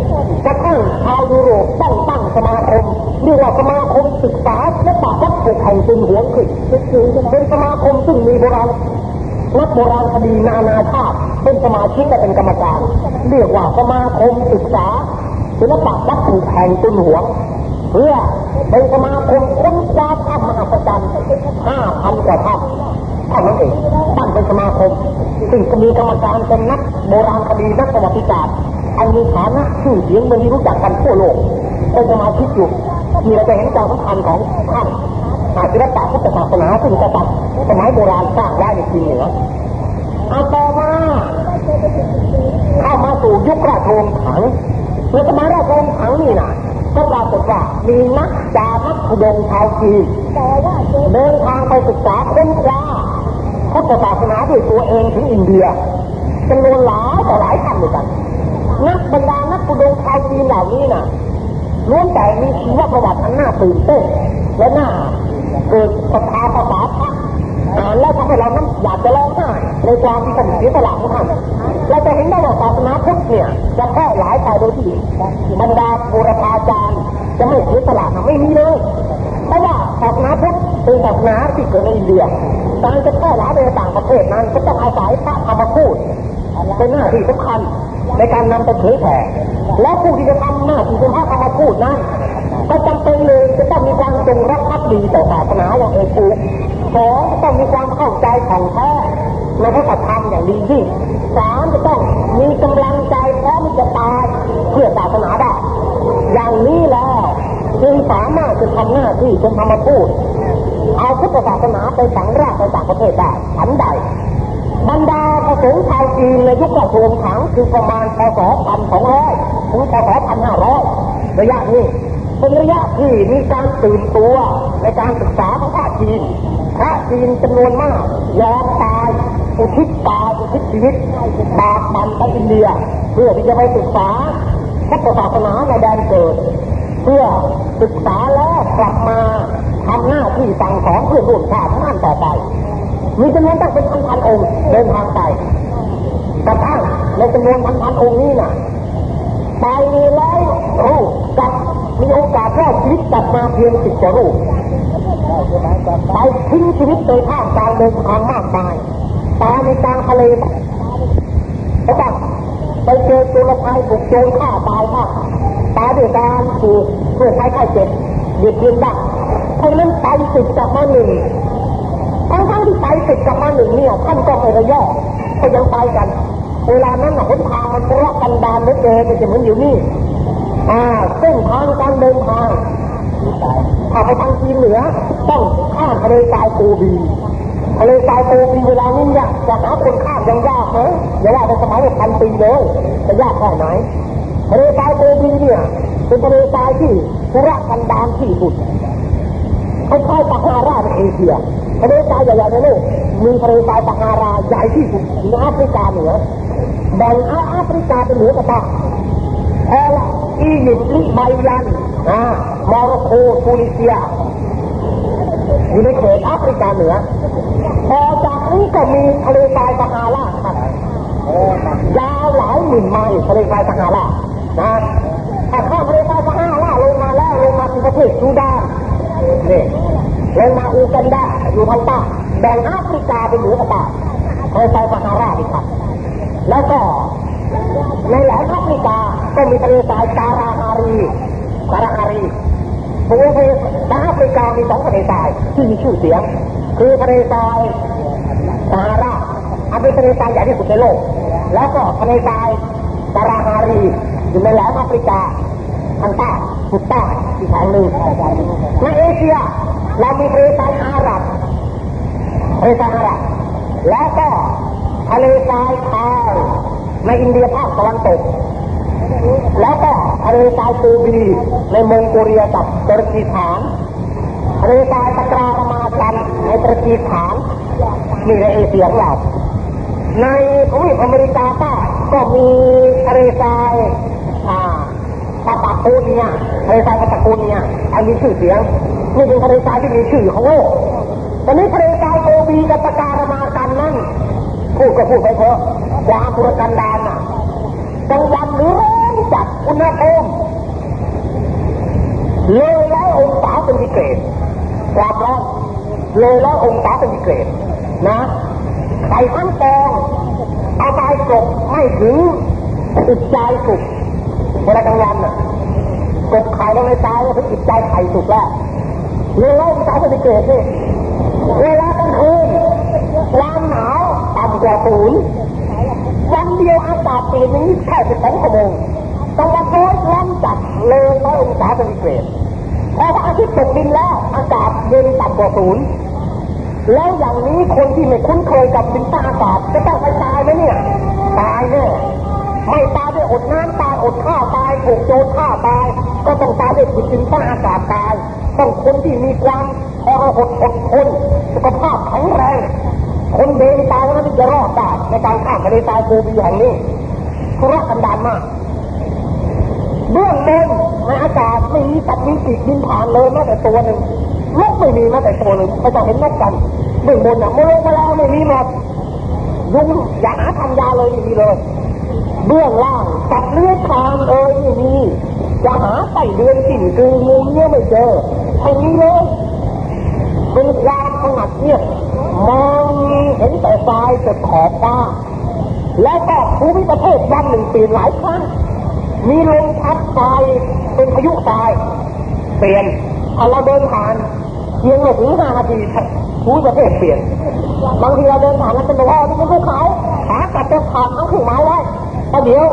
กระทั่งชาวยุโรปต้องตั้งสมาคมเรียกว่าสมาคมศึกษาและปราบวัตถุแห่งเป็นหัวขึ้นเป็นสมาคมซึ่งมีโบราณนักโบราณคดีนานาชาติเป็นสมาชิกและเป็นกรรมการ เรียกว่าสมาคมศึกษาศิลปะวัตถุแห่งตุนหัว เพื่อเป็นสมาคมค้นคว้า ห้าพันกว่าถ้ำเท่านั้นเองตั้งเป็นสมาคม ซึ่งจะมีกรรมการเป็นนักโบราณคดีนักประวัติศาสตร์อันมีฐานะชื่อเสียงเป็นที่รู้จักกันทั่วโลกเป็นสมาชิกอยู่มีเราจะเห็นความสำคัญของท่านอาศิลปะพุทธศาสนาซึ่งกษัตริย์สมัยโบราณสร้างไว้ในทีเหนือเอาต่อมาเข้ามาสู่ยุคราชวงศ์ถังในสมัยราชวงศ์ถังนี่นะก็ปรากฏว่ามีนักจารักขุดงชาวจีน เดินทางไปศึกษาค้นคว้าพุทธศาสนาด้วยตัวเองถึงอินเดียจำนวนหลายต่อหลายท่านด้วยกันนักบรรดานักขุดงชาวจีนเหล่านี้น่ะล้วนแต่มีชีวประวัติอันน่าตื่นเต้นและน่าเกิดศรัทธาภาษาพระอ่านแล้วทำให้เรานั้นอยากจะร้องไห้ในความที่ท่านเสียสละของท่านเราจะเห็นได้ว่าศาสนาพุทธเนี่ยจะแพร่หลายไปโดยที่บรรดาบูรพาจารย์จะไม่เสียสละไม่มีเลยเพราะว่าศาสนาพุทธ เป็นศาสนาที่เกิดในอินเดียการจะแพร่หลายไปต่างประเทศนั้นก็ต้องอาศัยพระธรรมพูดเป็นหน้าที่สำคัญในการนำไปเผยแผ่และผู้ที่จะทำหน้าที่เป็นพระธรรมพูดนั้นก็จำเป็นเลยจะต้องมีความจงรักภักดีต่อศาสนาอย่างเอกอุสองต้องมีความเข้าใจของแท้ในพระธรรมอย่างดียิ่งสามจะต้องมีกำลังใจพร้อมจะตายเพื่อศาสนาได้อย่างนี้แล้วจึงสามารถจะทำหน้าที่เป็นธรรมพูด เอาพุทธศาสนาไปฝังรากในต่างประเทศได้ฉันใดบรรดาพระสงฆ์ชาวจีนในยุคราชวงศ์ถังคือประมาณพศ1200ถึงพศ1500 ระยะนี้เป็นระยะที่มีการตื่นตัวในการศึกษาของพระจีน พระจีนจำนวนมากยอมตายอุทิศตายอุทิศชีวิตบากบันไปอินเดีย เพื่อที่จะไปศึกษาพุทธศาสนาในแดนเกิด เพื่อศึกษาแล้วกลับมา ทำหน้าที่สั่งสอนเพื่อร่วมชาตินั่นต่อไป มีจำนวนตั้งเป็นพันพันองค์เดินทางไปกระทั่งในจำนวนพันพันองค์นี้น่ะไปแล้วรูปกับมีโอกาสรอดชีวิตกลับมาเพียงสิบกว่ารูปไปทิ้งชีวิตโดยท่ามกลางเดินทางมากมายตายในกลางทะเลแล้วก็ไปเจอจุลภัยถูกโจรฆ่าตายมากตายด้วยการถูกโรคภัยไข้เจ็บหยุดยืนบ้าง เพราะนั้นไปติดกับมาหนึ่งทั้งทั้งที่ไปติดกับมาหนึ่งเนี่ยท่านก็ไม่ระยะก็ยังไปกัน เวลานั้นหนทางมันเพราะกันดานเหลือเกินจะเหมือนอยู่นี่อ่าเส้นทางการเดินทางถ้าไปทางจีนเหนือต้องข้ามทะเลทรายโกบีทะเลทรายโกบีเวลานี้เนี่ยจะหาคนข้ามยังยากเลยอย่าว่าในสมัยพันปีเลยจะยากแค่ไหนทะเลทรายโกบีเนี่ยเป็นทะเลทรายที่ทุรกันดารที่สุด คล้ายๆสะฮาราในเอเชียทะเลทรายใหญ่ๆในโลกมีทะเลทรายสะฮาราใหญ่ที่สุดในแอฟริกาเหนือแบ่งแอฟริกาเป็นเหนือกับใต้แอลอียิปต์ลิไบยันอ่ามอร็อกโกตูนิเซียอยู่ในเขตแอฟริกาเหนือพอจากนี้ก็มีทะเลทรายซาฮาราครับยาวหลายหมื่นไมล์ทะเลทรายซาฮาราะถ้า งมาอูกันดาอยู่ทางใต้แบ่งแอฟริกาเป็นหนือกับใต้ทะเลทรายซาฮาราอีกครับ แล้วก็ในแหลมแอฟริกาก็มีทะเลทรายการาฮารีการาฮารีภูมิเทศแอฟริกามีสองทะเลทรายที่มีชื่อเสียง คือทะเลทรายซาฮาราอันเป็นทะเลทรายใหญ่ที่สุดในโลก แล้วก็ทะเลทรายการาฮารีอยู่ในแหลมแอฟริกาทางใต้สุดใต้อีกแห่งหนึ่งในเอเชีย เรามีทะเลทรายอาหรับทะเลทรายอาหรับ และก็ทะเลทรายคาวในอินเดียภาคตะวันตก แล้วก็ทะเลทรายตูบีในมองโกเลียกับตุรกีสถานทะเลทรายตะกราประมาจันในตุรกีสถานนี่ในเอเชียของเราในทวีปอเมริกาใต้ก็มีทะเลทรายอ่าปาตาโกเนียทะเลทรายปาตาโกเนีย อันมีชื่อเสียงนี่เป็นทะเลทรายที่มีชื่อของโลกตอนนี้ทะเลทรายโกบีกับตะการมากันนั่นพูดก็พูดไปเถอะความบุรกันดาน่ะกลางวันหรือร้อนจัดอุณหภูมิเลยร้อยองศาเซนติเกรดความร้อนเลยร้อยองศาเซนติเกรดนะใส่ทั้งกองเอาตายกบไม่ถึงอึดใจสุกเวลากลางวันน่ะ กบไข่ลงในตายก็ถึงอึดใจไข่สุกแล้วเร้อยองศาเซนติเกรดนี่เวลากลางคืนความหนาวต่ำกว่าศูนย์วันเดียวอากาศเปลี่ยนนี้แค่สิบสองชั่วโมงกลางวันร้อยร้อนจัดเลยร้อยองศาเซนติเกรดพอพระอาทิตย์ตกดินแล้วอากาศเย็นต่ำกว่าศูนย์แล้วอย่างนี้คนที่ไม่คุ้นเคยกับดินฟ้าอากาศจะต้องไปตายไหมเนี่ย ตายแน่ไม่ตายด้วยอดน้ำตา ยอดข้าตายถูกโจรฆ่าตาย ก็ต้องตายด้วยผิดดินฟ้าอากาศตาย ต้องคนที่มีความทรหดอดทนสุขภาพแข็งแรง คนเดินตายแล้วจะรอดได้ในการข้ามทะเลทรายโกบีแห่งนี้ทุรกันดามากเบื้องบนในอากาศไม่มีสัตว์มีปีกบินผ่านเลยแม้แต่ตัวหนึ่งนกไม่มีแม้แต่ตัวหนึ่งไม่ต้องเห็นนกกันเบื้องบนน่ะมลงมาแล้วไม่มีหมดยุงอย่าหาทำยาเลยไม่มีเลย เบื้องล่างสัตว์เลื้อยคลานเอ้ยไม่มีจะหาไต่เดือนกิ่นคืองูเงี้ยไม่เจอไม่มีเลยเป็นความสงัดเงียบมองเห็นแต่ทรายแต่ขอบฟ้าแล้วก็ภูมิประเทศวันหนึ่งเปลี่ยนหลายครั้งมีลมพัดทรายเป็นพายุทราย เปลี่ยนเราเดินผ่านเพียงไม่งห้านาทีภูมิประเทศเปลี่ยนบางทีเราเดินผ่านแล้วเป็นบอกว่านี่เป็นภูเขาหากัดจะขาดทั้งขึ้นไม้ไว้ แต่เดี๋ยว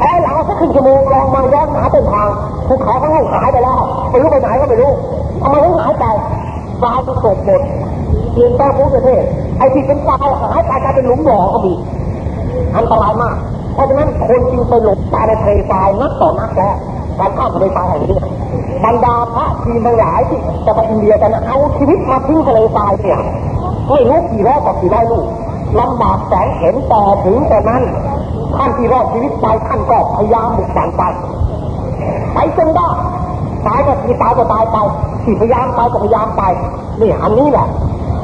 คอยหลังสักครึ่งชั่วโมงลองมาย้อนหาเส้นทางภูเขาทั้งลูกหายไปแล้วไม่รู้ไปไหนก็ไม่รู้ทำไมถึงหายไปทรายมันตกหมดเปลี่ยนแปลงภูมิประเทศไอ้ที่เป็นทราหายไปกลายเป็นหลุมหล่อก็มีอันตรายมาก เพราะฉะนั้นคนจึงไปหลบตายในทะเลทรายนักต่อนักแล้วการข้ามทะเลทรายแห่งนี้บรรดาพระทีมทั้งหลายที่จะไปอินเดียกันเอาชีวิตมาทิ้งทะเลทรายเนี่ยไม่รู้กี่ร้อยต่อกี่ร้อยลูกลำบากแสนเข็นแต่ถึงแต่นั้น ท่านที่รอดชีวิตไปท่านก็พยายามบุกฝันไปไปจนได้ตายก็ที่ตายก็ตายไปที่พยายามไปก็พยายามไปนี่อันนี้แหละ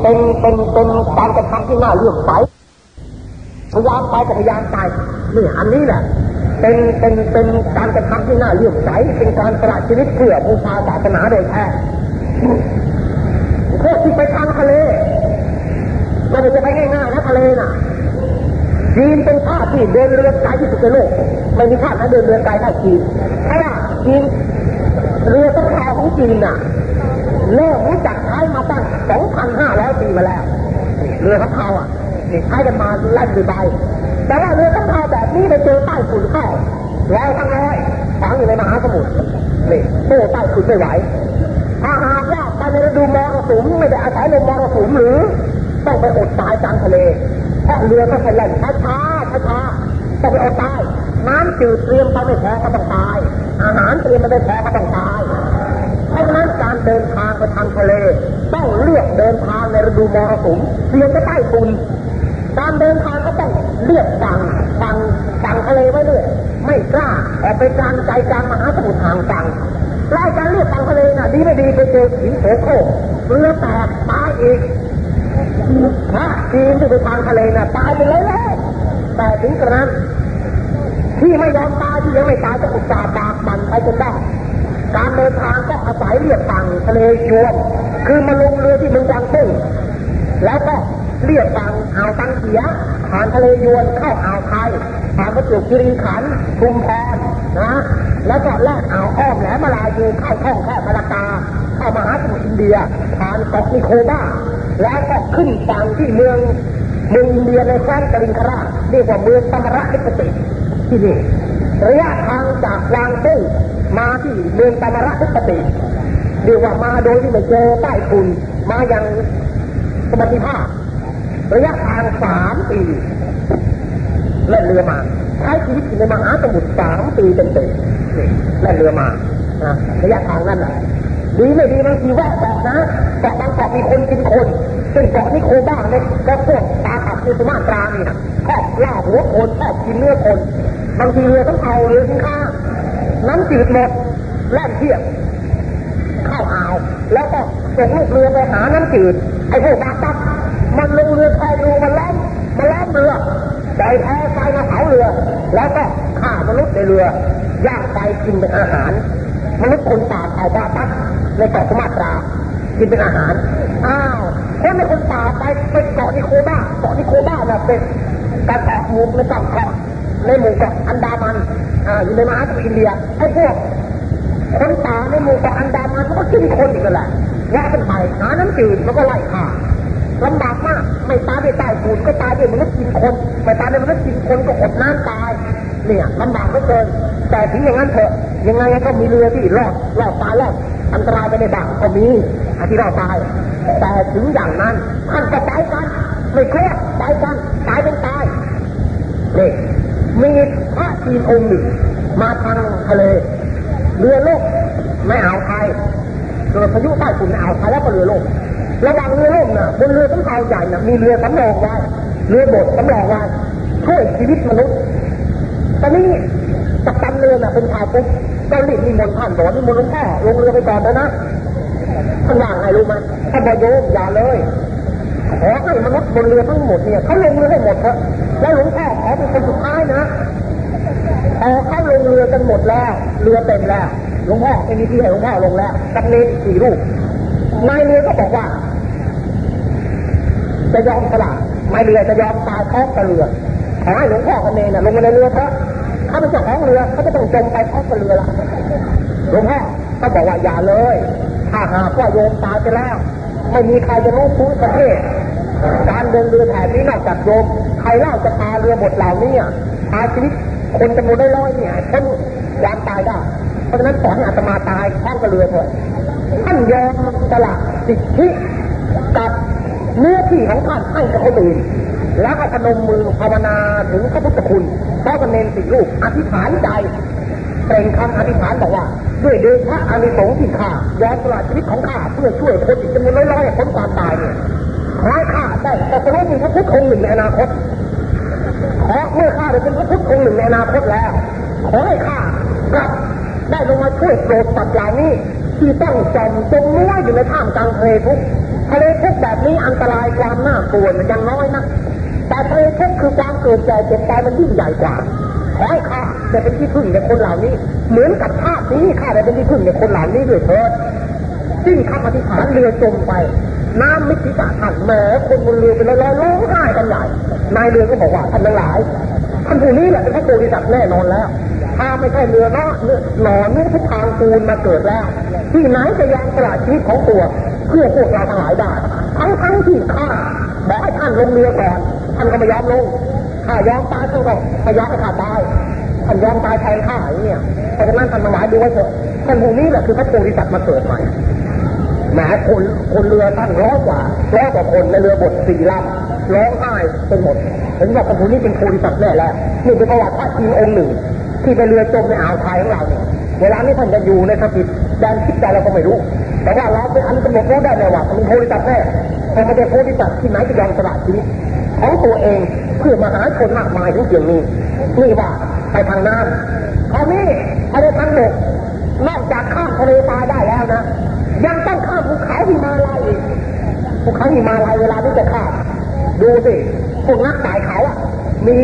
เป็นเป็นเป็นการกระทำที่น่าเลื่อมใสพยายามไปก็พยายามไปนี่อันนี้แหละเป็นเป็นเป็นการกระทำที่น่าเลื่อมใสเป็นการสละชีวิตเพื่อบูชาศาสนาโดยแท้พวกที่ไปทางทะเลมันจะไปง่ายๆนะทะเลน่ะ จีนเป็นชาติที่เดินเรือไกลที่สุดในโลก ไม่มีชาติไหนเดินเรือไกลเท่าจีนเพราะว่าจีนเรือสำเภาของจีนน่ะเริ่มรู้จักใช้มาตั้ง 2,500 ปีมาแล้ว เรือสำเภาอะนี่ใช้กันมาแล่นด้วยใบแต่ว่าเรือสำเภาแบบนี้ไปเจอใต้ฝุ่นเข้าลอยทั้งร้อยฝังอยู่ในมหาสมุทรนี่โต้ใต้ฝุ่นไม่ไหวถ้าหากว่าไปในฤดูมรสุมไม่ได้อาศัยลมมรสุมหรือ ต้องไปอดตายกลางทะเล เพราะเรือก็ไปแล่นช้าช้าช้าช้าต้องไปเอดตายน้ำจืดเตรียมไปไม่พอก็ต้องตาย อาหารเตรียมมาไม่พอก็ต้องตายเพราะฉะนั้นการเดินทางไปทางทะเล ต้องเลือกเดินทางในฤดูมรสุมเสี่ยงจะใต้ฝุ่นการเดินทางก็ต้องเลือกฝั่งฝั่งฝั่งทะเลไว้ด้วยไม่กล้าออกไปกลางใจกลางมหาสมุทรห่างฝั่งรายการเลือกฝั่งทะเลน่ะดีไม่ดีไปเจอหินโสโครกเรือแตกตายอีก พระจีนที่ไปทางทะเลน่ะตายไปเลยแล้ว แต่ถึงกระนั้น ที่ไม่ยอมตายที่ยังไม่ตายจะอุตส่าห์บากบั่นไปจนได้การเดินทางก็อาศัยเรียบฝั่งทะเลยวนคือมาลงเรือที่เมืองจางซึ่งแล้วก็เรียบฝั่งอ่าวตังเกียผ่านทะเลยวนเข้าอ่าวไทยผ่านประจวบคีรีขันธ์ชุมพรนะ แล้วก็แลกอ่าวอ้อมแหลมมาลายูเข้าท่องแค่มาลากาเข้ามหาสมุทรอินเดียผ่านเกาะนิโคบา แล้วก็ขึ้นฝั่งที่เมืองเมืองเดียในแคว้นกริงคราเรียกว่าเมืองตมระนิปติที่นี่ระยะทางจากวางตุ้งมาที่เมืองตมระนิปติเรียกว่ามาโดยที่ไม่เจอใต้ฝุ่นมาอย่างสมรรถภาพระยะทางสามปีเล่นเรือมาใช้ชีวิตอยู่ในมหาสมุทรสามปีเต็มๆเล่นเรือมานะระยะทางนั้นน่ะ ดีไม่ดีบางทีแวะเกาะนะเกาะบางเกาะมีคนกินคนเช่นเกาะนิโคบ้าเนี่ยก็พวกตาขับในสมาตรานี่นะชอบล่าหัวคนชอบกินเนื้อคน บางทีเรือต้องเอาเรือทิ้งข้าน้ำจืดหมดแล่นเทียบเข้าอ่าว แล้วก็ส่งลูกเรือไปหาน้ำจืดไอ้พวกบาตับมันลงเรือแพดูมันล้อมมันล้อมเรือใจแพ้ไฟมาเผาเรือ แล้วก็ฆ่ามนุษย์ในเรือย่างไปกินเป็นอาหารมนุษย์คนป่าเผ่าบาตัก ในเกาะสุมาตรา กินเป็นอาหาร อ้าวคนในคนป่าไปไปเกาะนิโคบ้าเกาะนิโคบ้าน่ะเป็นการเกาะหมู่ในเกาะเกาะในหมู่เกาะอันดามันอ่าอยู่ในมหาสมุทรอินเดียไอ้พวกคนป่าในหมู่เกาะอันดามันมันก็กินคนอีกนั่นแหละแยกเป็นไปหาน้ำจืดมันก็ไล่ฆ่าลำบากมากไม่ตายด้ใต้ฝุ่นก็ตายด้วยมนุษย์กินคนไม่ตายด้วยมนุษย์กินคนก็อดน้ำตาย เนี่ยลำบากเหลือเกินแต่ถึงอย่างนั้นเถอะยังไงก็มีเรือที่รอดรอดตายรอด อันตรายไปในบ้างก็มีอันที่รอดตาย แต่ถึงอย่างนั้นท่านก็ไปกัน ไม่เครียดไปกันตายเป็นตายนี่มีพระจีนองค์หนึ่ง มาทางทะเลเรือโลกไม่เอ่าไทยเกิดพายุใต้ฝุ่นในอ่าวไทยแล้วก็เรือโลกระว่างเรือล่มน่ะบนเรือสำเภาใหญ่น่ะมีเรือสำรองไว้เรือบดสำรองไว้ช่วยชีวิตมนุษย์ตอนนี้กัปตันเรือน่ะเป็นชาวพุทธ ก็รีบนิมนต์ท่านบอกนิมนต์หลวงพ่อลงเรือไปก่อนนะนะท่านว่าไงรู้ไหมท่านบอกโยมอย่าเลยขอให้มนุษย์บนเรือทั้งหมดเนี่ยเขาลงเรือให้หมดเถอะแล้วหลวงพ่อขอเป็นคนสุดท้ายนะพอเขาลงเรือกันหมดแล้ว เรือเต็มแล้วหลวงพ่อไม่มีที่ให้หลวงพ่อลงแล้วกับเนรอีกสี่รูปนายเรือก็บอกว่า จะยอมสละไม่เรือจะยอมตายพร้อมกับเรือขอให้หลวงพ่อกับเนรน่ะลงมาในเรือเถอะ ถ้าเป็นเจ้าของเรือเขาจะต้องจมไปพร้อมกับเรือละหลวงพ่อก็บอกว่าอย่าเลย ถ้าหากว่าโยมตายไปแล้ว ไม่มีใครจะรู้พื้นประเทศ การเดินเรือแถบนี้นอกจากโยม ใครเล่าจะพาเรือหมดเหล่านี้อะพาชีวิตคนจำนวนได้ร้อยเนี่ยให้พ้นความตายได้ เพราะฉะนั้นสอนให้อาตมาตายพร้อมกับเรือเถอะท่านยอมสละสิทธิกับเนื้อที่ของท่านให้กับคนอื่น แล้วก็พนมมือภาวนาถึงพระพุทธคุณพระกันเนนสิรูปอธิษฐานใจเปล่งคำอธิษฐานบอกว่า ด้วยเดชะอานิสงส์ที่ข้ายอมสละชีวิตของข้าเพื่อช่วยคนอีกจำนวนน้อยๆให้พ้นความตายเนี่ยขอให้ข้าได้แต่สรุปมีพระพุทธองค์หนึ่งในอนาคตขอเมื่อข้าได้เป็นพระพุทธองค์หนึ่งในอนาคตแล้ว ขอให้ข้ากลับได้ลงมาช่วยโปรดสัตว์เหล่านี้ที่ต้องจมจมน้อยอยู่ในท่ามกลางทะเลทุกทะเลทุกแบบนี้อันตรายความน่ากลัวมันยังน้อยนะ แต่ทะเลทุกข์คือความเกิดแก่เจ็บตายมันยิ่งใหญ่กว่าขอให้ข้าได้เป็นที่พึ่งในคนเหล่านี้ เหมือนกับชาตินี้ข้าได้เป็นที่พึ่งในคนเหล่านี้ด้วยเถิดซึ่งคำอธิษฐานเรือจมไป น้ำมิติกาท่านแหมคนบนเรือเป็นร้อยๆร้องไห้กันใหญ่นายเรือก็บอกว่าท่านทั้งหลายท่านผู้นี้แหละเป็นพระโพธิสัตว์แน่นอนแล้วถ้าไม่ใช่เรือเนาะเรือหนอนเนื้อทุกทางปูนมาเกิดแล้ว ที่ไหนจะยอมสละชีวิตของตัว เพื่อพวกเราทั้งหลายได้ ทั้งทั้งที่ข้าบอกให้ท่านลงเรือก่อน ท่านก็ไม่ยอมลงถ้ายอมตายท่านก็พยายามให้ข้าตายท่านยอมตายแทนข้าอย่างเนี่ยเพราะฉะนั้นท่านทั้งหลายดูไว้เถอะท่านผู้นี้แหละคือพระโพธิสัตว์มาเกิดใหม่แหมคนคนเรือตั้งร้อยกว่าร้อยกว่าคนในเรือบทสี่ลำร้องไห้เป็นหมดเห็นว่าท่านผู้นี้เป็นโพธิสัตว์แน่แล้วนี่เป็นประวัติพระจีนองค์หนึ่ง ที่ไปเรือจมในอ่าวไทยของเราเนี่ยเวลานี้ท่านจะอยู่ในสถิตแดนทิศใดเราก็ไม่รู้ แต่ว่าเราเป็นอันกำหนดรู้ได้เลยว่ามีโพธิสัตว์แน่แต่ไม่ได้โพธิสัตว์ที่ไหนจะยอมสละชีวิต ของตัวเองเพื่อมหาชนมากมายถึงเพียงนี้นี่ว่าไปทางน้ำคราวนี้ไปในทางบกนอกจากข้ามทะเลตายได้แล้วนะ ยังต้องข้ามภูเขาหิมาลัยอีกภูเขาหิมาลัยเวลาที่จะข้ามดูสิพวกนักสายเขาอะมี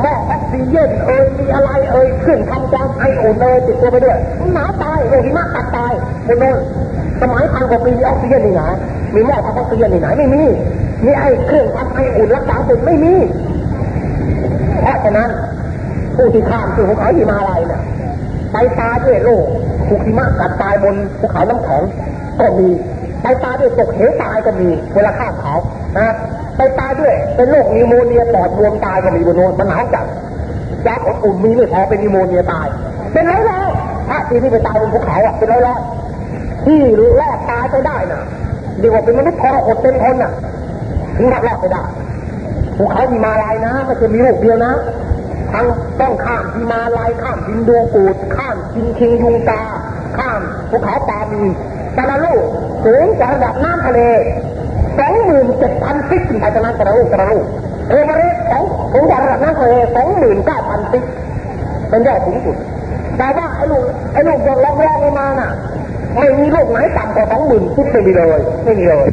หม้อออกซิเจนเอ่ยมีอะไรเอ่ยเครื่องทำความไอโอนเอ่ยติดตัวไปด้วยหนาวตายโลหิมะตัดตายบนโน่นสมัยพันกว่าปีออกซิเจนที่ไหนมีหม้อออกซิเจนที่ไหนไม่มี มีไอ้เครื่องทำไออุ่นรักษาตัวไม่มีเพราะฉะนั้นผู้ที่ข้ามสู่ภูเขาหิมาลัยเนี่ยไปตายด้วยโรคภูหิมะกัดตายบนภูเขาน้ำแข็งก็มีไปตายด้วยตกเหวตายก็มีเวลาข้ามเขานะไปตายด้วยเป็นโรคนิโมเนียปอดบวมตายก็มีบนโน้นมันหนาวจัดยาอดอุ่นมีไม่พอเป็นนิโมเนียตาย เป็นร้อยร้อยถ้าทีนี้ไปตายบนภูเขาอะเป็นร้อยร้อยที่รอดตายไปได้น่ะดีกว่าเป็นมนุษย์ทรหดเต็มทนน่ะ ถึงรอดไปได้ภูเขามีมาลายนะไม่ใช่มีลูกเดียวนะทั้งต้องข้ามที่มาลายข้ามดินดวงปูดข้ามจินคิงยุงตา ข้ามภูเขาปามีแต่ละลูกสูงจากระดับน้ำทะเลสองหมื่นเจ็ดพันฟิตขึ้นไปแต่ละแต่ละลูกแต่ละลูกเอเวอเรสต์ของสูงจากระดับน้ำทะเลสองหมื่นเก้าพันฟิตเป็นยอดสูงสุดแต่ว่าไอ้ลูกไอ้ลูกยกล่องแรกมาน่ะ ไม่มีลูกไหนต่ำกว่าสองหมื่นฟิตไม่มีเลย ไม่มีเลย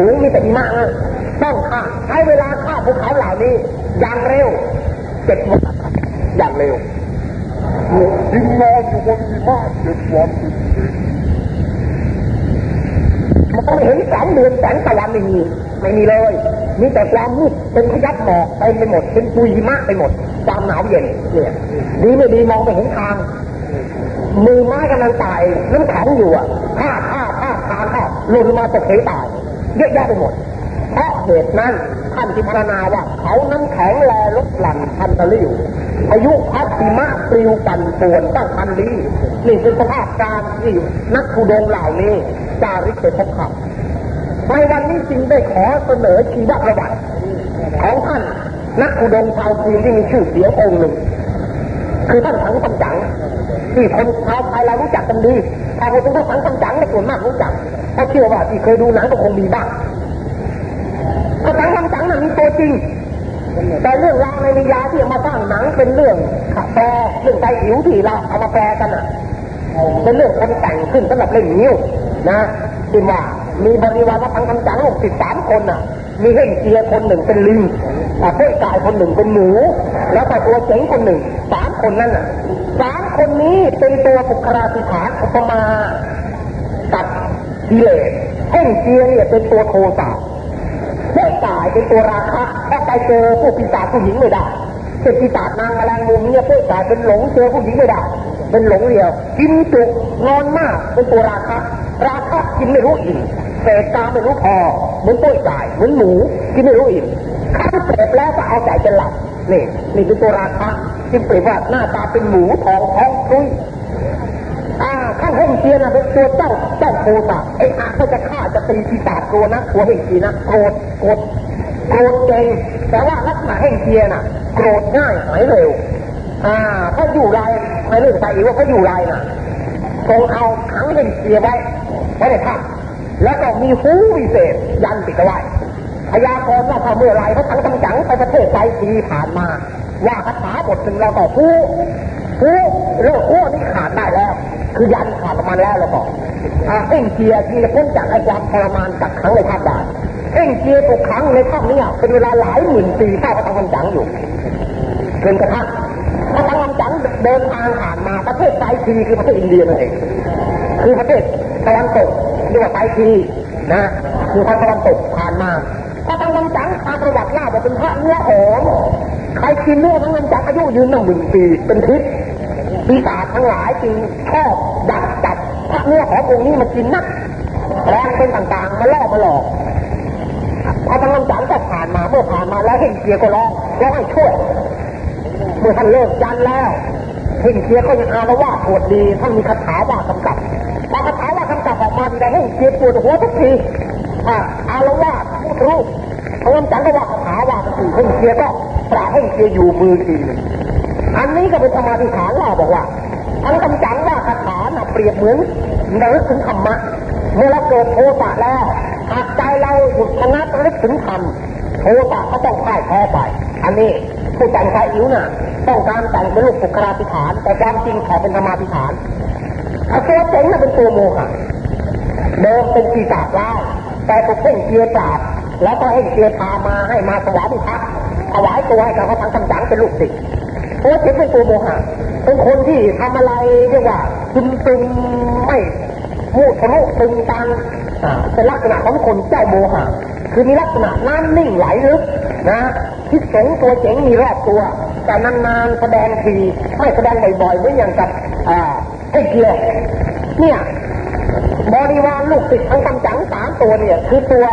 สูงมีแต่หิมะนะต้องข้าใช้เวลาข้าภูเขาเหล่านี้ อย่างเร็วเจ็ดวันอย่างเร็วยิงนอนอยู่บนหิมะเจ็ดวันมันต้องไม่เห็นแสงเดือนแสงตะวันไม่มีไม่มีเลย มีแต่ความมืดเป็นพยับหมอกเต็มไปหมด เป็นปุยหิมะไปหมด ความหนาวเย็นเนี่ยดีไม่ดีมองไปเห็นทางมือไม้กำลังตายน้ำแข็งอยู่อะผ้าผ้าผ้าทานผ้าหล่นมาตกเหวตาย เยอะแยะไปหมดเพราะเหตุนั้นท่านที่พรณนาว่าเขาน้ำแข็งแลลดหลั่นพันตะลิ่วอายุพัดหิมะปลิวปันป่วนตั้งพันลี้นี่เป็นสภาพการที่นักทุดงเหล่านี้จาริกไปพบเขาในวันนี้จึงได้ขอเสนอชีวประวัติของท่านนักทุดงชาวจีนที่มีชื่อเสียงองค์หนึ่ง คือท่านสังคำจังที่คนชาวไทยเรารู้จักกันดีถ้าคนเป็นท่านสังคำจังในส่วนมากรู้จัก เพราเชื่อว่าที่เคยดูหนังก็คงมีบ้างท่านสังคำจังน่ะมีตัวจริง แต่เรื่องราวในนิยายที่เอามาสร้างหนังเป็นเรื่องแปลเรื่องไตอิ๋วที่เราเอามาแปลกันอะเป็นเรื่องคนแต่งขึ้นสำหรับเล่นนิ้วนะที่ว่ามีบริวารมาทางคำจังหกสิบสามคนน่ะ มีเฮ่งเจียคนหนึ่งเป็นลิงเพื่อกายคนหนึ่งเป็นหมู แล้วก็ตัวเจ๋งคนหนึ่งสามคนนั่นน่ะสามคนนี้เป็นตัวบุคลาธิฐานอุปมา กิเลสเฮ่งเจียเนี่ยเป็นตัวโทสะเพื่อกายเป็นตัวราคะถ้าไปเจอพวกปีศาจผู้หญิงไม่ได้เป็นปีศาจนางแมลงมุมเนี่ยเพื่อกายเป็นหลงเจอผู้หญิงไม่ได้เป็นหลงเดียว กินจุกนอนมากเป็นตัวราคะ ราคะกินไม่รู้อิ่มเสพกามไม่รู้พอเหมือนต้วยกายเหมือนหมูกินไม่รู้อิ่มข้าวเสพแล้วก็เอาใจจะหลับนี่นี่เป็นตัวราคะจึงเปรียบว่าหน้าตาเป็นหมูทองท้องทุยอ่าข้าง ห้องเทียนะเป็นตัวเจ้าเจ้าโคตะไอ้อาเขาจะฆ่าจะตีปีศาจกลัวนะกลัวเฮงจีนะโกรธโกรธโกรธเก่งแต่ว่าลักษณะเฮงเจียน่ะ โกรธง่ายหายเร็ว อ่าถ้าอยู่ไรในเรื่องใจอีกว่าเขาอยู่ไรน่ะทรงเอาขังเป็นเสียไว้ไว้ในถ้ำแล้วก็มีฟูวิเศษยันติดเอาไว้พยากรณ์ว่าถ้าเมื่อไรเขาทั้งทั้งจังไปประเทศไทยทีผ่านมา ว่าคาถาบทหนึ่งแล้วก็ฟูฟูเลิกฟูนี่ขาดได้แล้ว คือยันขาด ประมาณแล้วแล้วก็อ่าเอ็งเจียที่พ้นจากไอ้ความทรมานกักขังในถ้ำได้เอ็งเจียถูกขังในถ้ำเนี่ยเป็นเวลาหลายหมื่นปีเท่ากับทำจังอยู่จนกระทั่งพระทางจังเดินทางผ่านมาประเทศไตรทีคือประเทศอินเดียนั่นเองคือประเทศตะวันตกเรียกว่าไตรทีนะคือทางตะวันตกผ่านมาพระทางกำจังทางประวัติเล่าว่าเป็นพระเนื้อหอมใครกินเนื้อทางกำจังอายุยืนตั้งหมื่นปีเป็นทิพย์ปีศาจทั้งหลายจึงชอบ เนื้อหอมองค์นี้มากินนักแรงเป็นต่างๆ มาล่อมาหลอกพอทางกำจังก็ผ่านมาเมื่อผ่านมาแล้วเฮงเจียก็ร้องร้องให้ช่วยเมื่อท่านเลิกยันแล้วเฮงเจียก็ยังอารวาสโหดดีท่านมีคาถาว่ากำกับพอคาถาว่ากำกับออกมาทีไรเฮงเจียปวดหัวทุกทีอ่าอารวาสพูดรู้พระกำจังก็ว่าคาถาว่ากันทีเฮงเจียก็ปราบเฮงเจียอยู่มือทีหนึงอันนี้ก็เป็นธรรมาธิฐานเล่าบอกว่าทั้งกำจังว่าคาถาน่ะเปรียบเหมือน ระลึกถึงธรรมะเมื่อเราเกิดโทสะแล้วหากใจเราหยุดชะงักระลึกถึงธรรมโทสะก็ต้องพ่ายแพ้ไป อันนี้ผู้แต่งไทยอิ๋วน่ะ ต้องการแต่งเป็นลูกปุคลาธิฐาน แต่ความจริงขอเป็นธรรมาธิฐานเอาตัวเจ๋งน่ะเป็นตัวโมหะเดิมเป็นปีศาจร้ายแต่ถูกเพ่งเกียร์ปราบแล้วก็ให้เกียร์พามาให้มาสวามิภักดิ์ถวายตัวให้กับเขาทั้งคำจังเป็นลูกศิษย์ตัวเจ๋งเป็นตัวโมหะเป็นคนที่ทำอะไรเรียกว่า ซึมซึมไม่มูทะลุตึงตังอ่าเป็นลักษณะของคนเจ้าโมหะ คือมีลักษณะน้ำนิ่งไหลลึกนะทิศสงตัวเจ๋งมีรอบตัว แต่นานๆแสดงทีไม่แสดงบ่อยๆเหมือนอย่างกับอ่าให้เกียร์เนี่ยบริวารลูกติดทั้งกำจังสามตัวเนี่ย คือตัว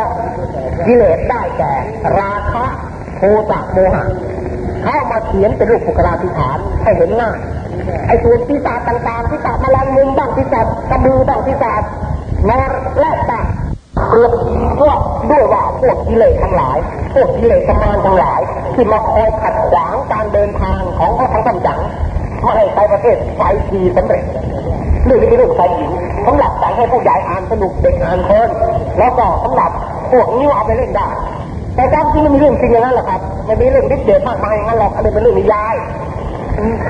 กิเลสได้แก่ ราคะโทสะโมหะเขาเอามาเขียนเป็นลูกปุกราธิฐานให้เห็นง่าย ไอ้ส่วนปีศาจต่างๆปีศาจแมลงมุมบ้างปีศาจกระบือบ้างปีศาจนอนแรกบ้างเกลือพวกด้วยว่าพวกกิเลสทั้งหลาย พวกกิเลสมารทั้งหลาย ที่มาคอยขัดขวางการเดินทางของพระทั้งกำจังไม่ให้ไปประเทศไทยทีสำเร็จเรื่องนี้เป็นเรื่องชายหญิงสำหรับแต่ให้ผู้ใหญ่อ่านสนุกเด็กอ่านเพลินแล้วก็สำหรับพวกนี้เอาไปเล่นได้แต่ความจริงมันมีเรื่องจริงอย่างนั้นแหละครับไม่มีเรื่องดิบเด็ดมากมายอย่างนั้นหรอกอันนี้เป็นเรื่องนิยาย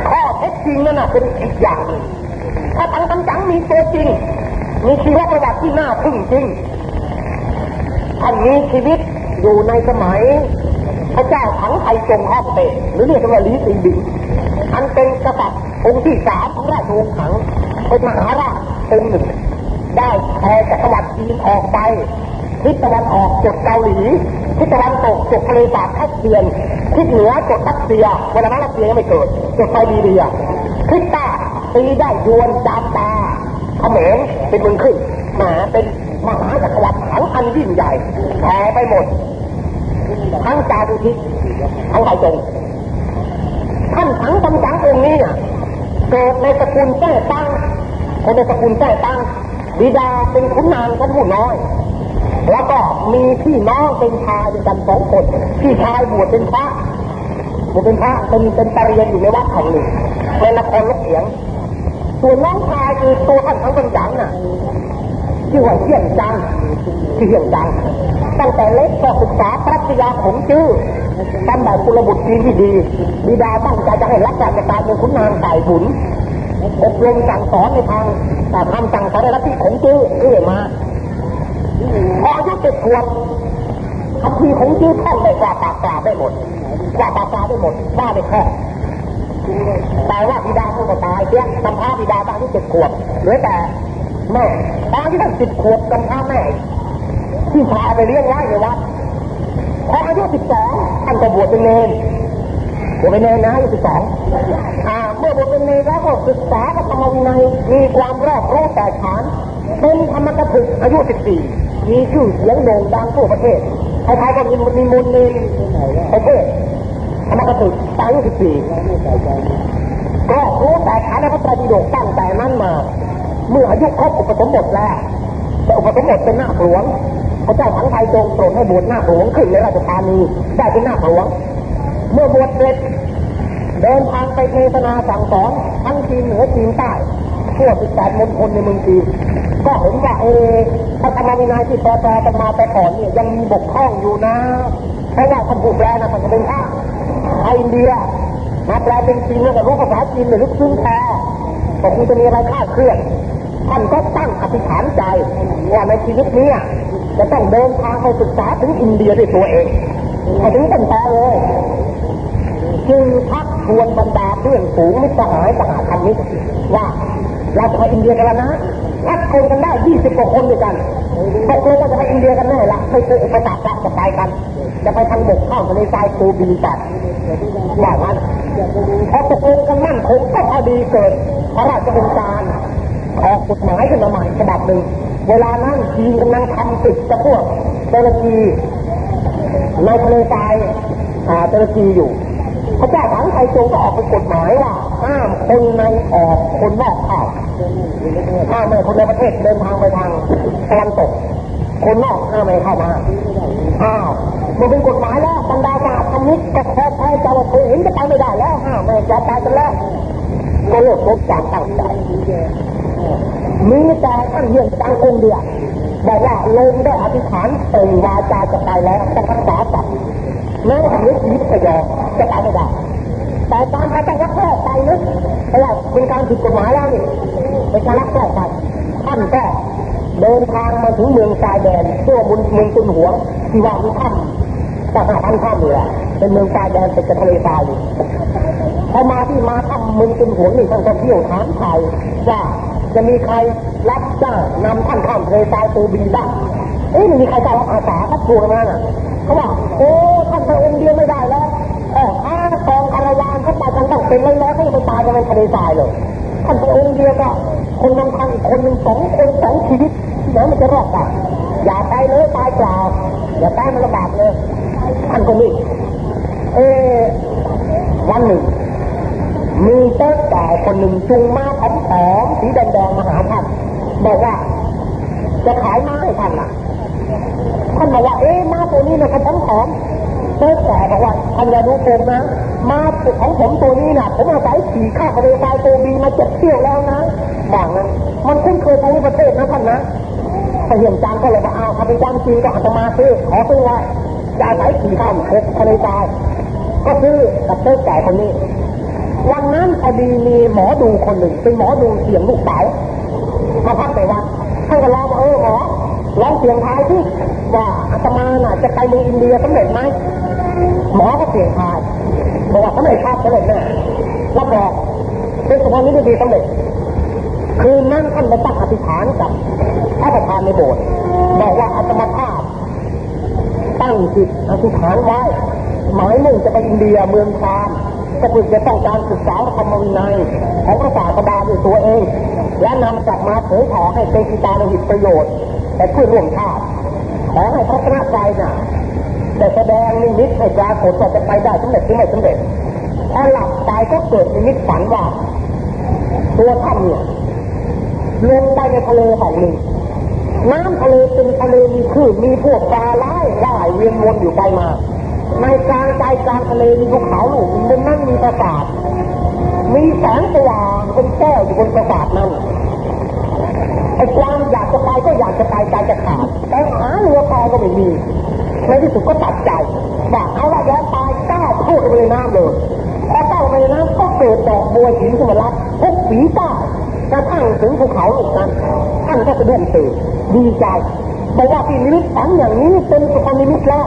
ข้อ ท็จจริงนั่นน่ะเป็นอีกอย่างหนึ่งถ้าตังตังจังมีตัวจริง มีชีวประวัติที่น่าทึ่งจริงท่านมีชีวิตอยู่ในสมัย พระเจ้าถังไทจงฮ่องเต้หรือเรียกว่าลีซีบิ๋นอันเป็นกษัตริย์องค์ที่สามของราชวงศ์ถังเป็นมหาราชองค์หนึ่ง ได้แผ่จักรวรรดิจีนออกไป ทิศตะวันออกจดเกาหลีทิศตะวันตกจดทะเลสาบแคสเปียนทิศเหนือจดรัสเซียเวลานั้นรัสเซียยังไม่เกิดจดไซบีเรียทิศใต้ตีได้ญวนจามปาเขมรเป็นเมืองขึ้นหมาเป็นมหาจักรวรรดิถังอันยิ่งใหญ่แผ่ไปหมดทั้งจารุทิศทั้งไทยจงท่านถังกำจังองค์นี้น่ะเกิดในสกุลแท้ตั้งคนในสกุลแท้ตั้งบิดาเป็นขุนนางชั้นผู้น้อย แล้วก็มีพี่น้องเป็นชายด้วยกันสองคนพี่ชายบวชเป็นพระบวชเป็นพระเป็นเป็นปรริญญาอยู่ในวัดแห่งหนึ่งในนครลกเสียงส่วนน้องชายคือตัวท่านทั้งกำจังน่ะชื่อว่าเที่ยงจังเที่ยงจัง ตั้งแต่เล็กก็ศึกษาปรัชญาของชื่อตามแบบกุลบุตรจีนที่ดี บิดาตั้งใจจะให้รักราชการเป็นขุนนางไต่บุญอบรมสั่งสอนในทางแต่ทำสั่งสอนในลัทธิของชื่อเรื่อยมา พออายุเจ็ดขวบคำพีของชื่อท่องได้กว่าปากกาได้หมดกว่าปากกาได้หมดว่าได้แค่แต่ว่าบิดาเพิ่งตายเสียกำพร้าบิดาตอนอายุเจ็ดขวบเหลือแต่แม่ตอนที่ท่านสิบขวบกำพร้าแม่ที่พาไปเลี้ยงไว้ในวัดพออายุสิบสองท่านก็บวชเป็นเนรบวชเป็นเนรนะอายุสิบสองอ่าเมื่อบวชเป็นเนรแล้วก็ศึกษาพระธรรมวินัยมีความรอบรู้แต่ฐานเป็นธรรมกถึกอายุ14 มีชื่อเสียงโด่งดังทั่วประเทศใครๆก็มีมีมูลในประเทศธรรมกถึกอายุ14ก็รู้แต่ฐานพระไตรปิฎกตั้งแต่นั้นมา เมื่ออายุครบอุปสมบทแล้วแต่อุปสมบทเป็นหน้าหลวงพระเจ้าถังไทยทรงโปรดให้บวชหน้าหลวงขึ้นในราชธานีได้เป็นหน้าหลวง เมื่อบวชเสร็จเดินทางไปเทศนาสั่งสอนทั้งจีนเหนือจีนใต้ทั่ว18มณฑลในเมืองจีนก็เห็นว่าเอ พระธรรมวินัยที่แปลกันมาแต่ก่อนเนี่ยยังมีบกพร่องอยู่นะเพราะว่าท่านผู้แปลนะมันจะเป็นพระไทยอินเดียมาแปลเป็นจีนแล้วก็รู้ภาษาจีนเลยลึกซึ้งแท้ก็คงจะมีอะไรคาดเคลื่อนท่านก็ตั้งอธิษฐานใจว่าในชีวิตนี้จะต้องเดินทางไปศึกษาถึงอินเดียด้วยตัวเองให้ถึงตั้งแต่เลยจึงพักชวนบรรดาเพื่อนฝูงมิตรสหายสหธรรมิกว่าเราจะไปอินเดียกันแล้วนะ นัดคนกันได้ยี่สิบกว่าคนด้วยกันตกลงว่าจะไปอินเดียกันแน่ละไม่เคยอุปสรรคจะไปกัน จะไปทางบกข้ามทะเลทรายตูบีตัดว่างั้นพอตกลงกันมั่นคงก็พอดีเกิดพระราชองค์การออกกฎหมายขึ้นมาใหม่ฉบับหนึ่งเวลานั้นจีนกำลังทำศึกกับพวกตุรกีในทะเลทรายตุรกีอยู่พระเจ้าถังไทยจงก็ออกเป็นกฎหมายว่าห้ามคนในออกคนนอก เข้าห้ามไม่คนในประเทศเดินทางไปทางตะวันตก คนนอกห้ามไม่เข้ามา อ้าวมันเป็นกฎหมายแล้วบรรดาศาสตร์ธรรมิกก็พอแพ้จะว่าเคยเห็นจะไปไม่ได้แล้วห้ามไม่จะไปกันแล้ว ก็เลิกรบจากตั้งใจมีแต่ท่านเยี่ยงจังองเดียวบอกว่าลงได้อธิษฐานเป่งวาจาจะไปแล้วจะรักษาสัตว์แม้ว่าทำให้ชีวิตจะยอมจะไปไม่ได้แต่ตามไปต้องรักแค่ไปนะเพราะว่าเป็นการผิดกฎหมายแล้วนี่ เป็นการรักแค่ไปท่านก็เดินทางมาถึงเมืองชายแดนเชื่อมุนเมืองตุนหัวที่ว่ามีถ้ำจากหาพันถ้ำอยู่แหละเป็นเมืองชายแดนติดกับทะเลทรายพอมาที่มาทำเมืองตุนหัวนี่ท่านก็เที่ยวถามไทยว่าจะมีใครรับจ้างนำท่านข้ามทะเลทรายตูบีได้เอ๊ะม่มีใครกล้ารับอาสาครับทัวร์มาน่ะเขาว่าโอ้ท่านไปองค์เดียวไม่ได้แล้วเอออากองคารวานเขาไปกันต้องเป็นร้อยๆเขาไปตายกันในทะเลทรายเลยท่านไปองค์เดียวก็ คนนำทางอีกคนหนึ่งสองคนสองชีวิตที่ไหนมันจะรอดได้อย่าไปเลยตายเปล่าอย่าตายมันลำบากเลยท่านคนนี้เออวันหนึ่งมีเต้แก่คนหนึ่งจุงม้าผอมๆสีแดงๆมาหาท่านบอกว่า จะขายม้าให้ท่านน่ะท่านบอกว่าเอ๊ะม้าตัวนี้นะเขาผอม ๆเต้แก่บอกว่าท่านอย่าดูผมนะ มาของผมตัวนี้น่ะผมอาศัยขี่ข้าทะเลทรายตัวบีมาเจ็ดเที่ยวแล้วนะบอกนะมันคุ้นเคยทั้งประเทศนะท่านนะพระเหียนจานก็เลยว่าอ้าวถ้าเป็นจานจริงก็อาตมาซื้อขอซื้อไว้จะอาศัยขี่ข้ามทะเลทรายก็ซื้อกับเต้แก่คนนี้ วันนั้นพอดีมีหมอดูคนหนึ่ง เป็นหมอดูเสียงลูกสาวมาพักในวัดท่านก็ลองว่าเออหมอลองเสียงทายที่ว่าอาตมาน่ะจะไปเมืองอินเดียสำเร็จไหม หมอก็เสียงทายบอกว่าสำเร็จครับสำเร็จแน่รับรองเป็นสุพรรณนิดีสำเร็จคืนนั้นท่านไปตั้งอธิษฐานกับพระประธานในโบสถ์บอกว่าอาตมาภาพ ตั้งจิตอธิษฐานไว้ หมายมุ่งจะไปอินเดียเมืองคามก็เพื่อจะต้องการศึกษาธรรมวินัยของพระศาสดาด้วยตัวเอง และนำกลับมาเผยแผ่ให้เป็นกิตาโลหิตประโยชน์แต่เพื่อร่วมชาติขอให้พระชนะใจน่ะ แต่แสดงนิมิตให้ปรากฏว่าจะไปได้สำเร็จหรือไม่สำเร็จพอหลับไปก็เกิดนิมิตฝันว่า ตัวท่านเนี่ยลงไปในทะเลแห่งหนึ่งน้ำทะเลเป็นทะเลมีคลื่นมีพวกปลาไล่ไล่เวียนวนอยู่ไปมา ในกลางใจกลางทะเลมีภูเขาลูกบนนั้นมีปราสาทมีแสงสว่างเป็นแก้วอยู่บนปราสาทนั้นไอ้ความอยากจะไปก็อยากจะไปใจจะขาดแต่หาเรือพายก็ไม่มี ในที่สุดก็ตัดใจว่าเอาละยอมตายก้าวพูดไปในน้ำเลยพอก้าวไปในน้ำก็เกิดดอกบัวหินขึ้นมารับทุกฝีก้าวกระทั่งถึงภูเขาลูกนั้นท่านก็สะดุ้งตื่นดีใจบอกว่าที่นิมิตฝันอย่างนี้เป็นสุพรรณนิมิตแล้ว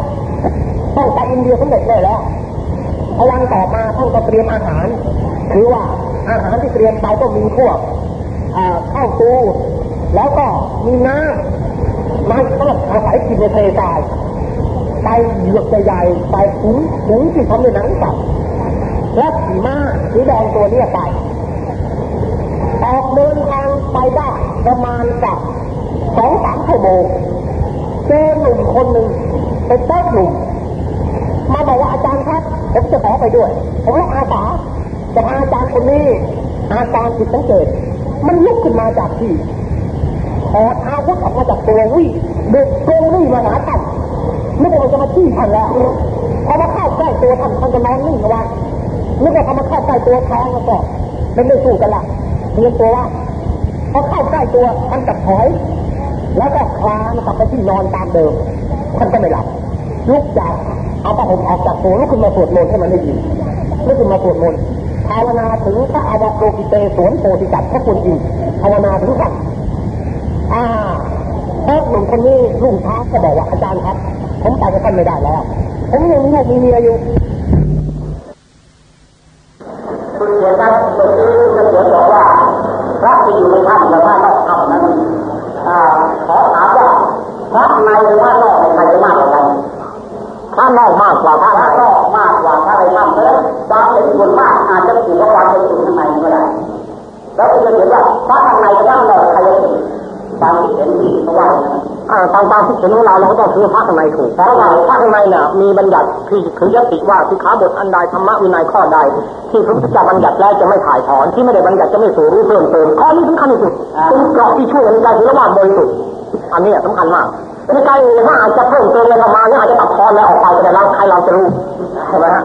ต้องไปอินเดียสำเร็จได้แล้วพอวันต่อมาท่านก็เตรียมอาหารคือว่าอาหารที่เตรียมไปก็มีพวกข้าวตูแล้วก็มีน้ำน้ำสำหรับอาศัยกินในทะเลทราย ไปเหยือกใหญ่ๆไปถุงถุงที่ทำด้วยหนังสัตว์และขีม้าสีแดงตัวนี้ไปออกเดินทางไปได้ประมาณกับสองสามชั่วโมงเจอหนุ่มคนหนึ่งเป็นเจ้าหนุ่มมาบอกว่าอาจารย์ครับผมจะขอไปด้วย ผมรับอาสาจะพาอาจารย์คนนี้อาการผิดสังเกต มันลุกขึ้นมาจากที่ถอดอาวุธออกมาจากตัววิ่งเด็กโกงวิ่งมาหาท่าน นึกว่าจะมาจี้ท่านแล้วพอมาเข้าใกล้ตัวท่านท่านจะนอนนิ่งเอาไว้นึกว่าพอมาเข้าใกล้ตัวแทงแล้วก็ไม่ได้สู้กันละเรียมตัวว่าพอเข้าใกล้ตัวท่านจะถอย แล้วก็คลานกลับไปที่นอนตามเดิมท่านก็ไม่หลับลุกจากเอาผ้าห่มออกจากตัวลุกขึ้นมาสวดมนต์ให้มันได้ยินลุกขึ้นมาสวดมนต์ภาวนาถึงพระอวโลกิเตสวนโพธิจัตพระคุณอินภาวนาถึงกันอ่าพระหนุ่มคนนี้รุ่งเช้าก็บอกว่าอาจารย์ครับ ผมไปกับท่านไม่ได้แล้ว ผมยังมีลูกมีเมียอยู่คุณเห็นไหมรงนี้ตรบอกว่าพระที่อยู่ในบ้านและบ้านนอกเอานั้นขอถามว่าพระในหรือพระนอกในใครมากกว่ากันพระนอกมากกว่าพระพระนอกมากกว่าพระในบ้านเลยควาเป็นคนมากอาจจะถือว่าความเป็นคนข้างในก็ได้แล้วคุณจะเห็นว่าพระข้างในกับพระนอกใครความคิดเห็นที่เขาว่าอย่า มความคิดเห็นของเราเราก็ต้องถือพระข้างในถูก เพราะว่าพระข้างในเนี่ยมีบัญญัติที่ถือยติว่าสิขาบทอันใดธรรมะวินัยข้อใด ที่พระพุทธเจ้าบัญญัติแล้วจะไม่ถ่ายถอนที่ไม่ได้บัญญัติจะไม่สู่รู้เพิ่มเติมข้อนี้สำคัญที่สุดเป็นเกราะที่ช่วยในการถือระหว่างบริสุทธิ์อันนี้สำคัญมากในการอื่นถ้าอาจจะเพิ่มเติมในธรรมะนี่อาจจะตัดทอนแล้วออกไปแต่เราใครเราจะรู้ใช่ไหมฮะ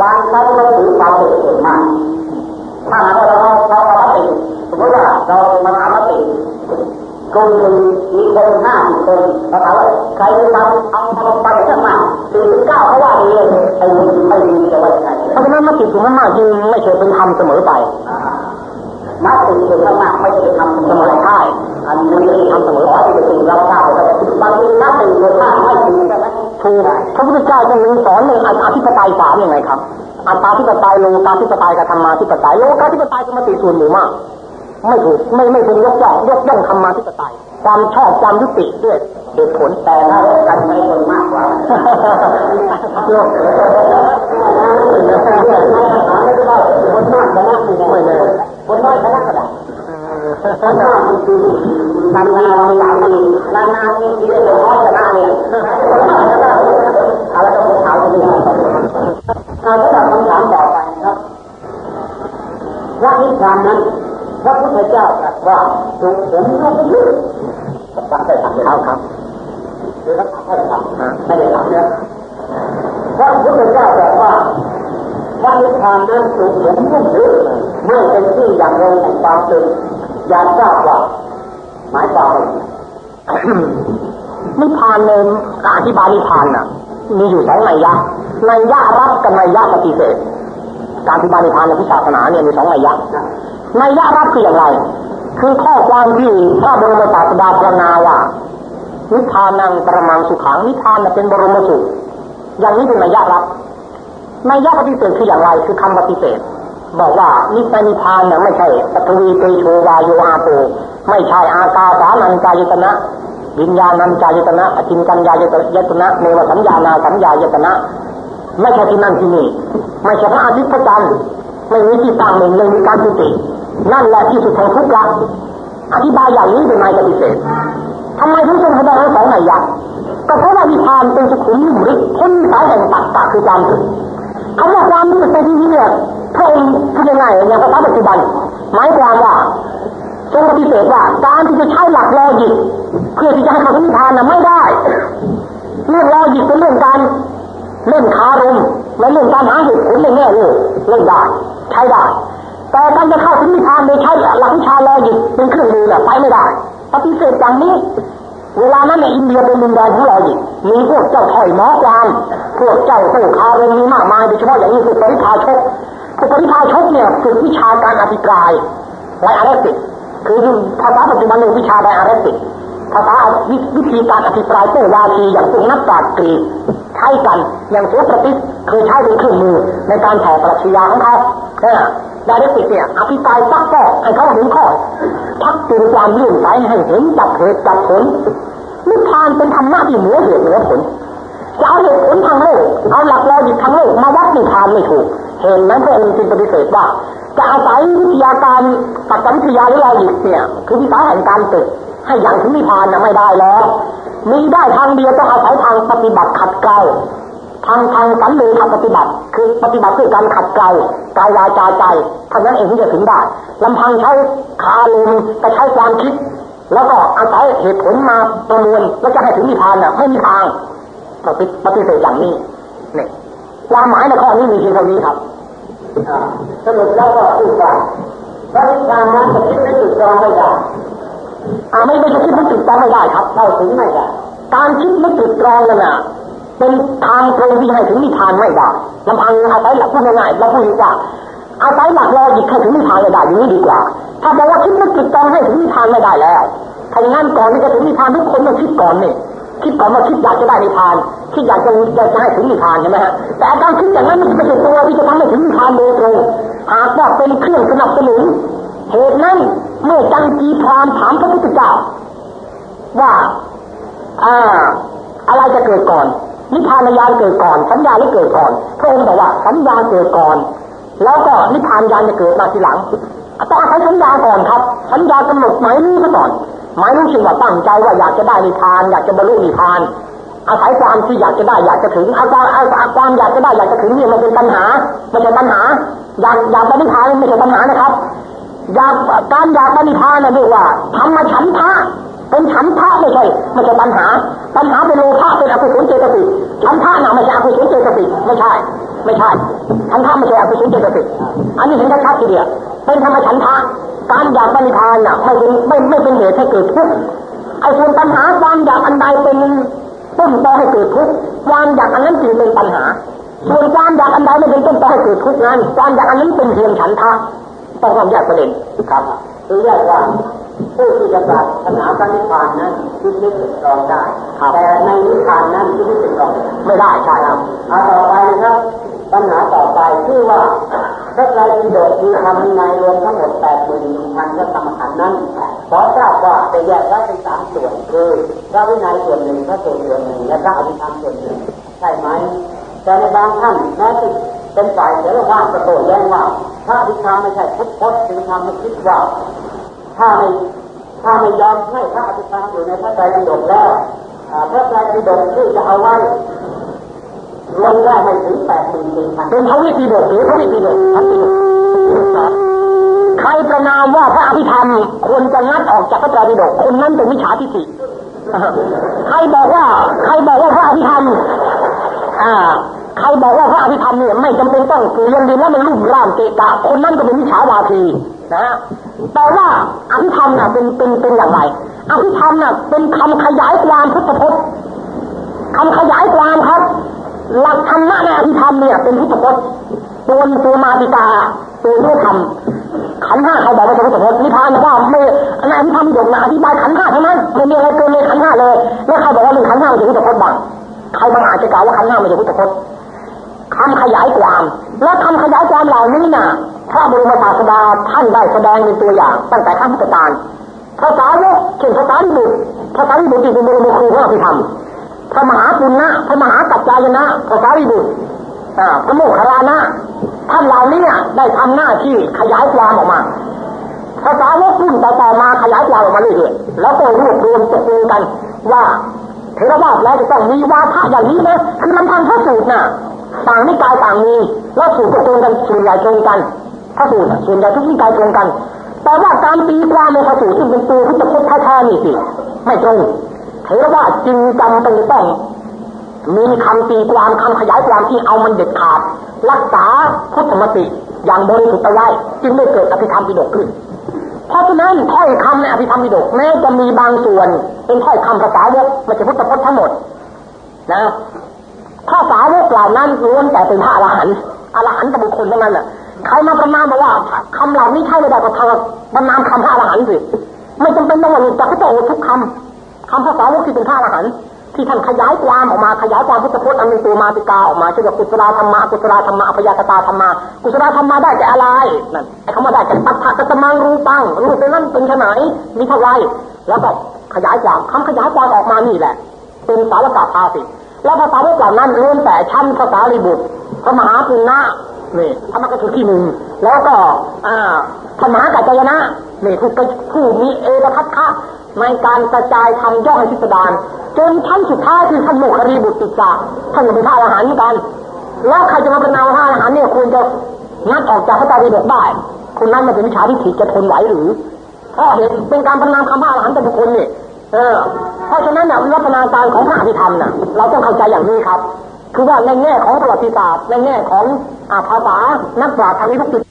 บางครั้งเราถือความเป็นส่วนมากถ้าหากว่าเราเราเราติ สมมติว่าเรามาทำติกลุ่มหนึ่งมีคนห้าสิบคนเราถามว่าใครมีความเอาเอาไปเท่าไหร่สี่สิบเก้าเขาว่าดีเลยไอ้ไม่ดีจะว่ายังไงเพราะฉะนั้นมติสูงมากๆจึงไม่ใช่เป็นธรรมเสมอไปมติสูงมากไม่ใช่เป็นธรรมเสมอใช่อันนี้ไม่ใช่ธรรมเสมอไปเป็นสิ่งเราทราบบางทีนับเป็นคนมากไม่ถูกใช่ไหมถูกพระพุทธเจ้าจึงสอนเรื่องอธิปไตยสามยังไงครับอัตตาธิปไตยโลกาธิปไตยกับธรรมาธิปไตยโลกาธิปไตยก็มติส่วนหมู่มาก ไม่ถูกไม่ไม่ถูกยกย่องยกย่องธรรมาธิปไตยความชอบความยุติด้วยเหตุผลแต่ถ้าการไม่คนมากกว่าโลกคนมากชนะไม่เลยคนน้อยชนะก็ได้คนมากมันคือนานานสามปีนานานนี่ที่ได้น้อยชนะเนี่ยอะไรก็ถามกันเอาละคำถามต่อไปครับพระนิพพานนั้น พระพุทธเจ้าตรัสว่าจงผมก็ยึดฟังได้ทำเขาครับคือรักษาได้ทำไม่ได้ทำเนี่ยพระพุทธเจ้าตรัสว่าพระนิพพานนั้นจงผมก็ยึดไม่เป็นที่อย่างลงแห่งความเป็นอยากทราบว่าหมายความนิพพานในการอธิบายนิพพานน่ะ มีอยู่สองนัยยะนัยยะรับกับนัยยะปฏิเสธ การอธิบายนิพพานในพุทธศาสนาเนี่ยมีสองนัยยะ นยยะรับคืออย่างไร คือข้อความที่พระบรมศาสดาพรรณนาว่านิพพานังประมังสุขังนิพพานเป็นบรมสุขอย่างนี้เป็นนัยยะรับนัยยะปฏิเสธคืออย่างไร คือคำปฏิเสธ บอกว่านิพพานนิพานเนี่ยไม่ใช่ปฐวีเตโชวาโยอาโปไม่ใช่อากาสานันจายตนะวิญญาณัญจายตนะอจินกัญญายตนะเนวสัญญานาสัญญายตนะไม่ใช่ที่นั่นที่นี่ ไม่ใช่พระอาทิตย์พระจันทร์ไม่มีที่ตั้งหนึ่งยังมีการจุติ นั่นแหละที่สุดของทุกข์ละอธิบายอย่างนี้เป็นนายปฏิเสธทำไมถึงต้องแสดงทั้สองนัยยะก็เพราะว่านิพพานเป็นสุขุมหรือพ้นสายแห่งตักตะคือความถึงคำว่าความมืดในที่นี้เนี่ยพระองค์พูดง่ายๆอย่างภาษาปัจจุบันหมายความว่าทรงปฏิเสธว่าการที่จะใช้หลัก logic เพื่อที่จะให้เขาถึงนิพพานน่ะไม่ได้เรื่อง logic เป็นเรื่องการเล่นคารมและเรื่องการหาเหตุผลในแง่โลกเล่นได้ใช้ได้ แต่การจะเข้าถึงนิพพานโดยใช้หลักวิชา logic เป็นเครื่องมือน่ะไปไม่ได้ปฏิเสธอย่างนี้ เวลานั้นในอินเดียเป็นดินแดนของ logicมีพวกเจ้าถ้อยหมอความพวกเจ้าโต้คารมมีมากมายโดยเฉพาะอย่างนี้คือปริพาชกพวกปริพาชกเนี่ยฝึกวิชาการอภิปราย dialectic คือภาษาปัจจุบันเรียกวิชา dialectic ภาษาวิธีการอภิปรายโต้วาทีอย่างพวกนักปราชญ์กรีกใช้กันอย่าง Sophist เคยใช้เป็นเครื่องมือในการแผ่ปรัชญาของเขา เนี่ย dialectic เนี่ยอภิปรายซักฟอกให้เขาเห็นข้อชักจูงความเลื่อมใสให้เห็นจับเหตุจับผลนิพพานเป็นธรรมะที่เหนือเหตุเหนือผลจะเอาเหตุผลทางโลกเอาหลัก logic ทางโลกมาวัดนิพพานไม่ถูกเหตุนั้นพระองค์จึงปฏิเสธว่า จะอาศัยวิทยาการตรรกวิทยาหรือ logic เนี่ย คือวิชาแห่งการตรึกให้หยั่งถึงนิพพานนะไม่ได้แล้วมีได้ทางเดียวต้องอาศัยทางปฏิบัติขัดเกลา ทางทางสัลเลขทางปฏิบัติ คือปฏิบัติเพื่อการขัดเกลากายวาจาใจเท่านั้นเองที่จะถึงได้ลำพังใช้คาลมก็ใช้ความคิด แล้วก็อาศัยเหตุผลมาประมวลแล้วจะให้ถึงนิพพานน่ะไม่มีทางปฏิเสธอย่างนี้เนี่ยความหมายในข้อนี้มีเพียงเท่านี้ครับสรุปแล้วก็คือว่าพระนิพพานนั้นจะคิดไม่จุดจองไม่ได้อ่าไม่ไม่จะคิดไม่จุดจองไม่ได้ครับเข้าถึงไม่ได้การคิดไม่จุดจองนั่นน่ะ เป็นทางตรงที่ให้ถึงนิพพานไม่ได้ลำพังอาศัยหลักพูดง่ายๆเราพูดว่าอาศัยหลักลอจิกให้ถึงนิพพานไม่ได้อย่างนี้ดีกว่า ถ้าบอกว่าคิดไม่จุดจองให้ถึงนิพพานไม่ได้แล้วถ้าอย่างนั้นก่อนที่จะถึงนิพพานทุกคนต้องคิดก่อนนี่คิดก่อนว่าคิดอยากจะได้นิพพานคิดอยากจะจะจะให้ถึงนิพพานใช่ไหมฮะแต่การคิดอย่างนั้นมันไม่ใช่ตัวที่จะทำให้ถึงนิพพานโดยตรงหากว่าเป็นเครื่องสนับสนุนเหตุนั้นเมื่อจังจีพรามถามพระพุทธเจ้าว่าอ่าอะไรจะเกิดก่อน นิพพานญาณเกิดก่อน สัญญาเลยเกิดก่อนพระองค์บอกว่าสัญญาเกิดก่อน แล้วก็นิพพานญาณจะเกิดมาทีหลังต้องอาศัยสัญญาก่อนครับ สัญญากำหนดหมายรู้ซะก่อนหมายรู้สึกว่าตั้งใจว่าอยากจะได้นิพพาน อยากจะบรรลุนิพพาน อาศัยความที่อยากจะได้อยากจะถึงอาการอาความอยากจะได้อยากจะถึงนี่มันเป็นปัญหาไม่ใช่ปัญหา อยากอยากบรรลุนิพพานไม่ใช่ปัญหานะครับอยากการอยากบรรลุนิพพานนะเรียกว่าธรรมฉันทะ เป็นฉันทะไม่ใช่ไม่ใช่ปัญหา ปัญหาเป็นโลภะเป็นอกุศลเจตสิกฉันทะน่ะไม่ใช่อกุศลเจตสิกไม่ใช่ ไม่ใช่ฉันทะไม่ใช่อกุศลเจตสิกอันนี้เห็นชัดๆทีเดียวเป็นธรรมฉันทะการอยากบรรลุนิพานน่ะไม่เป็นไม่ไม่เป็นเหตุให้เกิดทุกข์ไอ้ส่วนปัญหาความอยากอันใดเป็นต้นตอให้เกิดทุกข์ความอยากอันนั้นจึงเป็นปัญหา ส่วนความอยากอันใดไม่เป็นต้นตอให้เกิดทุกข์นั้นความอยากอันนั้นเป็นเพียงฉันทะต้องความแยกประเด็นครับคือเรียกว่า ผู้ที่จะปรารถนาพระนิพพานนั้นคิดนึกตรึกตรองได้ครับแต่ในนิพพานนั้นคิดนึกตรึกตรองไม่ได้ไม่ได้ใช่ครับเอาต่อไปนะครับปัญหาต่อไปชื่อว่าพระไตรปิฎกมีคำวินัยรวมทั้งหมดแปดหมื่นหนึ่งพันพระธรรมขันธ์นั้นขอทราบว่าจะแยกไว้เป็นสามส่วนคือพระวินัยส่วนหนึ่งพระสูตรส่วนหนึ่งและพระอภิธรรมส่วนหนึ่งใช่ไหมแต่ในบางท่านแม้ที่เป็นฝ่ายเสรีว่างกระโดดแย้งว่าพระอภิธรรมไม่ใช่พุทธพจน์จึงทำให้คิดว่าถ้าไม่ ถ้าไม่ยอมให้พระอภิธรรมอยู่ในพระไตรปิฎกแล้วพระไตรปิฎกที่จะเอาไว้รวมได้ไม่ถึงแปดหมื่นหนึ่พันเป็นพระวิธีเดชหรือพระวิธีเดชพระวิธีเดใครประนามว่าพระอภิธรรมควรจะงัดออกจากพระไตรปิฎกคนนั้นเป็นมิจฉาทิฏฐิใครบอกว่า ใครบอกว่าพระอภิธรรมอ่าใครบอกว่าพระอภิธรรมเนี่ยไม่จำเป็นต้องเกลียนดินแล้วมันรูปร่างเกะกะคนนั้นก็เป็นมิจฉาวาทีนะฮะ แต่ว่าอภิธรรมน่ะเป็นเป็นเป็นอย่างไรอภิธรรมน่ะเป็นคำขยายความพุทธพจน์คำขยายความครับ หลักธรรมะในอภิธรรมเนี่ยเป็นพุทธพจน์ตัวตัวมาติกาตัวเรื่องธรรมขันห้าใครบอกว่าเป็นพุทธพจน์นิพพานว่าไม่ในอภิธรรมยกนะอธิบายขันห้าเท่านั้นไม่มีอะไรเกินเลยขันห้าเลยแล้วใครบอกว่าเรื่องขันห้าไม่ใช่พุทธพจน์บ้างใครบางอาจจะกล่าวว่าขันห้าไม่ใช่พุทธพจน์ คำขยายความ และคำขยายความเหล่านี้น่ะพระบรมศาสดาท่านได้แสดงเป็นตัวอย่าง ตั้งแต่ขั้นพุทธกาลภาษาวกเช่นภาษาลิบุตรภาษาลิบุตรที่เป็นบรมครูของอภิธรรมพระมหาปุณณะพระมหากัจจายนะพระสารีบุตรอ่าพระโมคคัลลานะท่านเหล่านี้ได้ทำหน้าที่ขยายความออกมาภาษาวกรุ่นต่อมาขยายความออกมาเรื่อยๆแล้วก็รวบรวมตกลงกันว่าเทรวาสแล้วจะต้องมีวาทะอย่างนี้นะคือลำพังพระสูตรน่ะ ต่างนิกายต่างมีแล้วสูตรก็ตรงกันส่วนใหญ่ตรงกันพระสูตรน่ะส่วนใหญ่ทุกนิกายตรงกันแต่ว่าการตีความในพระสูตรซึ่งเป็นตัวพุทธพจน์แท้ๆนี่สิไม่ตรงเทรวาจึงจำเป็นต้องมีคำตีความคำขยายความที่เอามันเด็ดขาด รักษาพุทธมติอย่างบริสุทธิ์เอาไว้จึงไม่เกิดอภิธรรมปิฎกขึ้น เพราะฉะนั้นถ้อยคำในอภิธรรมปิฎกแม้จะมีบางส่วน เป็นถ้อยคำภาษาวกไม่ใช่พุทธพจน์ทั้งหมดนะ ถ้าสาวกเหล่านั้นล้วนแต่เป็นพระอรหันต์อรหันต์บุคคลทั้งนั้นน่ะใครมาประนามบอกว่าคำเหล่านี้ใช่ไม่ได้ก็ทำประนามคำพระอรหันต์สิไม่จำเป็นต้องว่าจะก็ต้องโอทุกคำคำภาษาวกที่เป็นพระอรหันต์ที่ท่านขยายความออกมาขยายความพุทธพจน์อันเป็นตัวมาติกาออกมาเช่นกุศลธรรมะกุศลธรรมะอภยากตาธรรมะกุศลธรรมะได้แก่อะไรนั่นไอ้คำว่าได้แก่ปัฏฐตตมังรูปังรูปเป็นนั้นเป็นขนาดมีเท่าไรแล้วก็ขยายความคำขยายความออกมานี่แหละ เป็นสารกาภาสิ แล้วภาษาวกเหล่านั้นเริ่มแต่ชั้นภาษาลิบุตรพระมหาปุณณะนี่ธรรมกถึที่หนึ่งแล้วก็อ่าพระมหากัจจายนะนี่ผู้เป็นผู้มีเอกทัศคะในการกระจายทำย่อให้พิสดารจนชั้นสุดท้ายคือท่านโมคคลีบุตรติสาท่านเป็นพระอรหันต์กัน แล้วใครจะมาเป็นนามพระอรหันต์เนี่ยควรจะงัดออกจากพระไตรปิฎกได้คนนั้นมันเป็นวิชาที่ถิจะทนไหวหรือเพราะเห็นเป็นการประนามคำว่าอรหันต์แต่บุคคลนี่ เออเพราะฉะนั้นเนี่ยรัฒนาการของพระอภิธรรมน่ะเราต้องเข้าใจอย่างนี้ครับ คือว่าในแง่ของประวัติศาสตร์ในแง่ของอาภาษานักปราชญ์ทางวิพัฒน์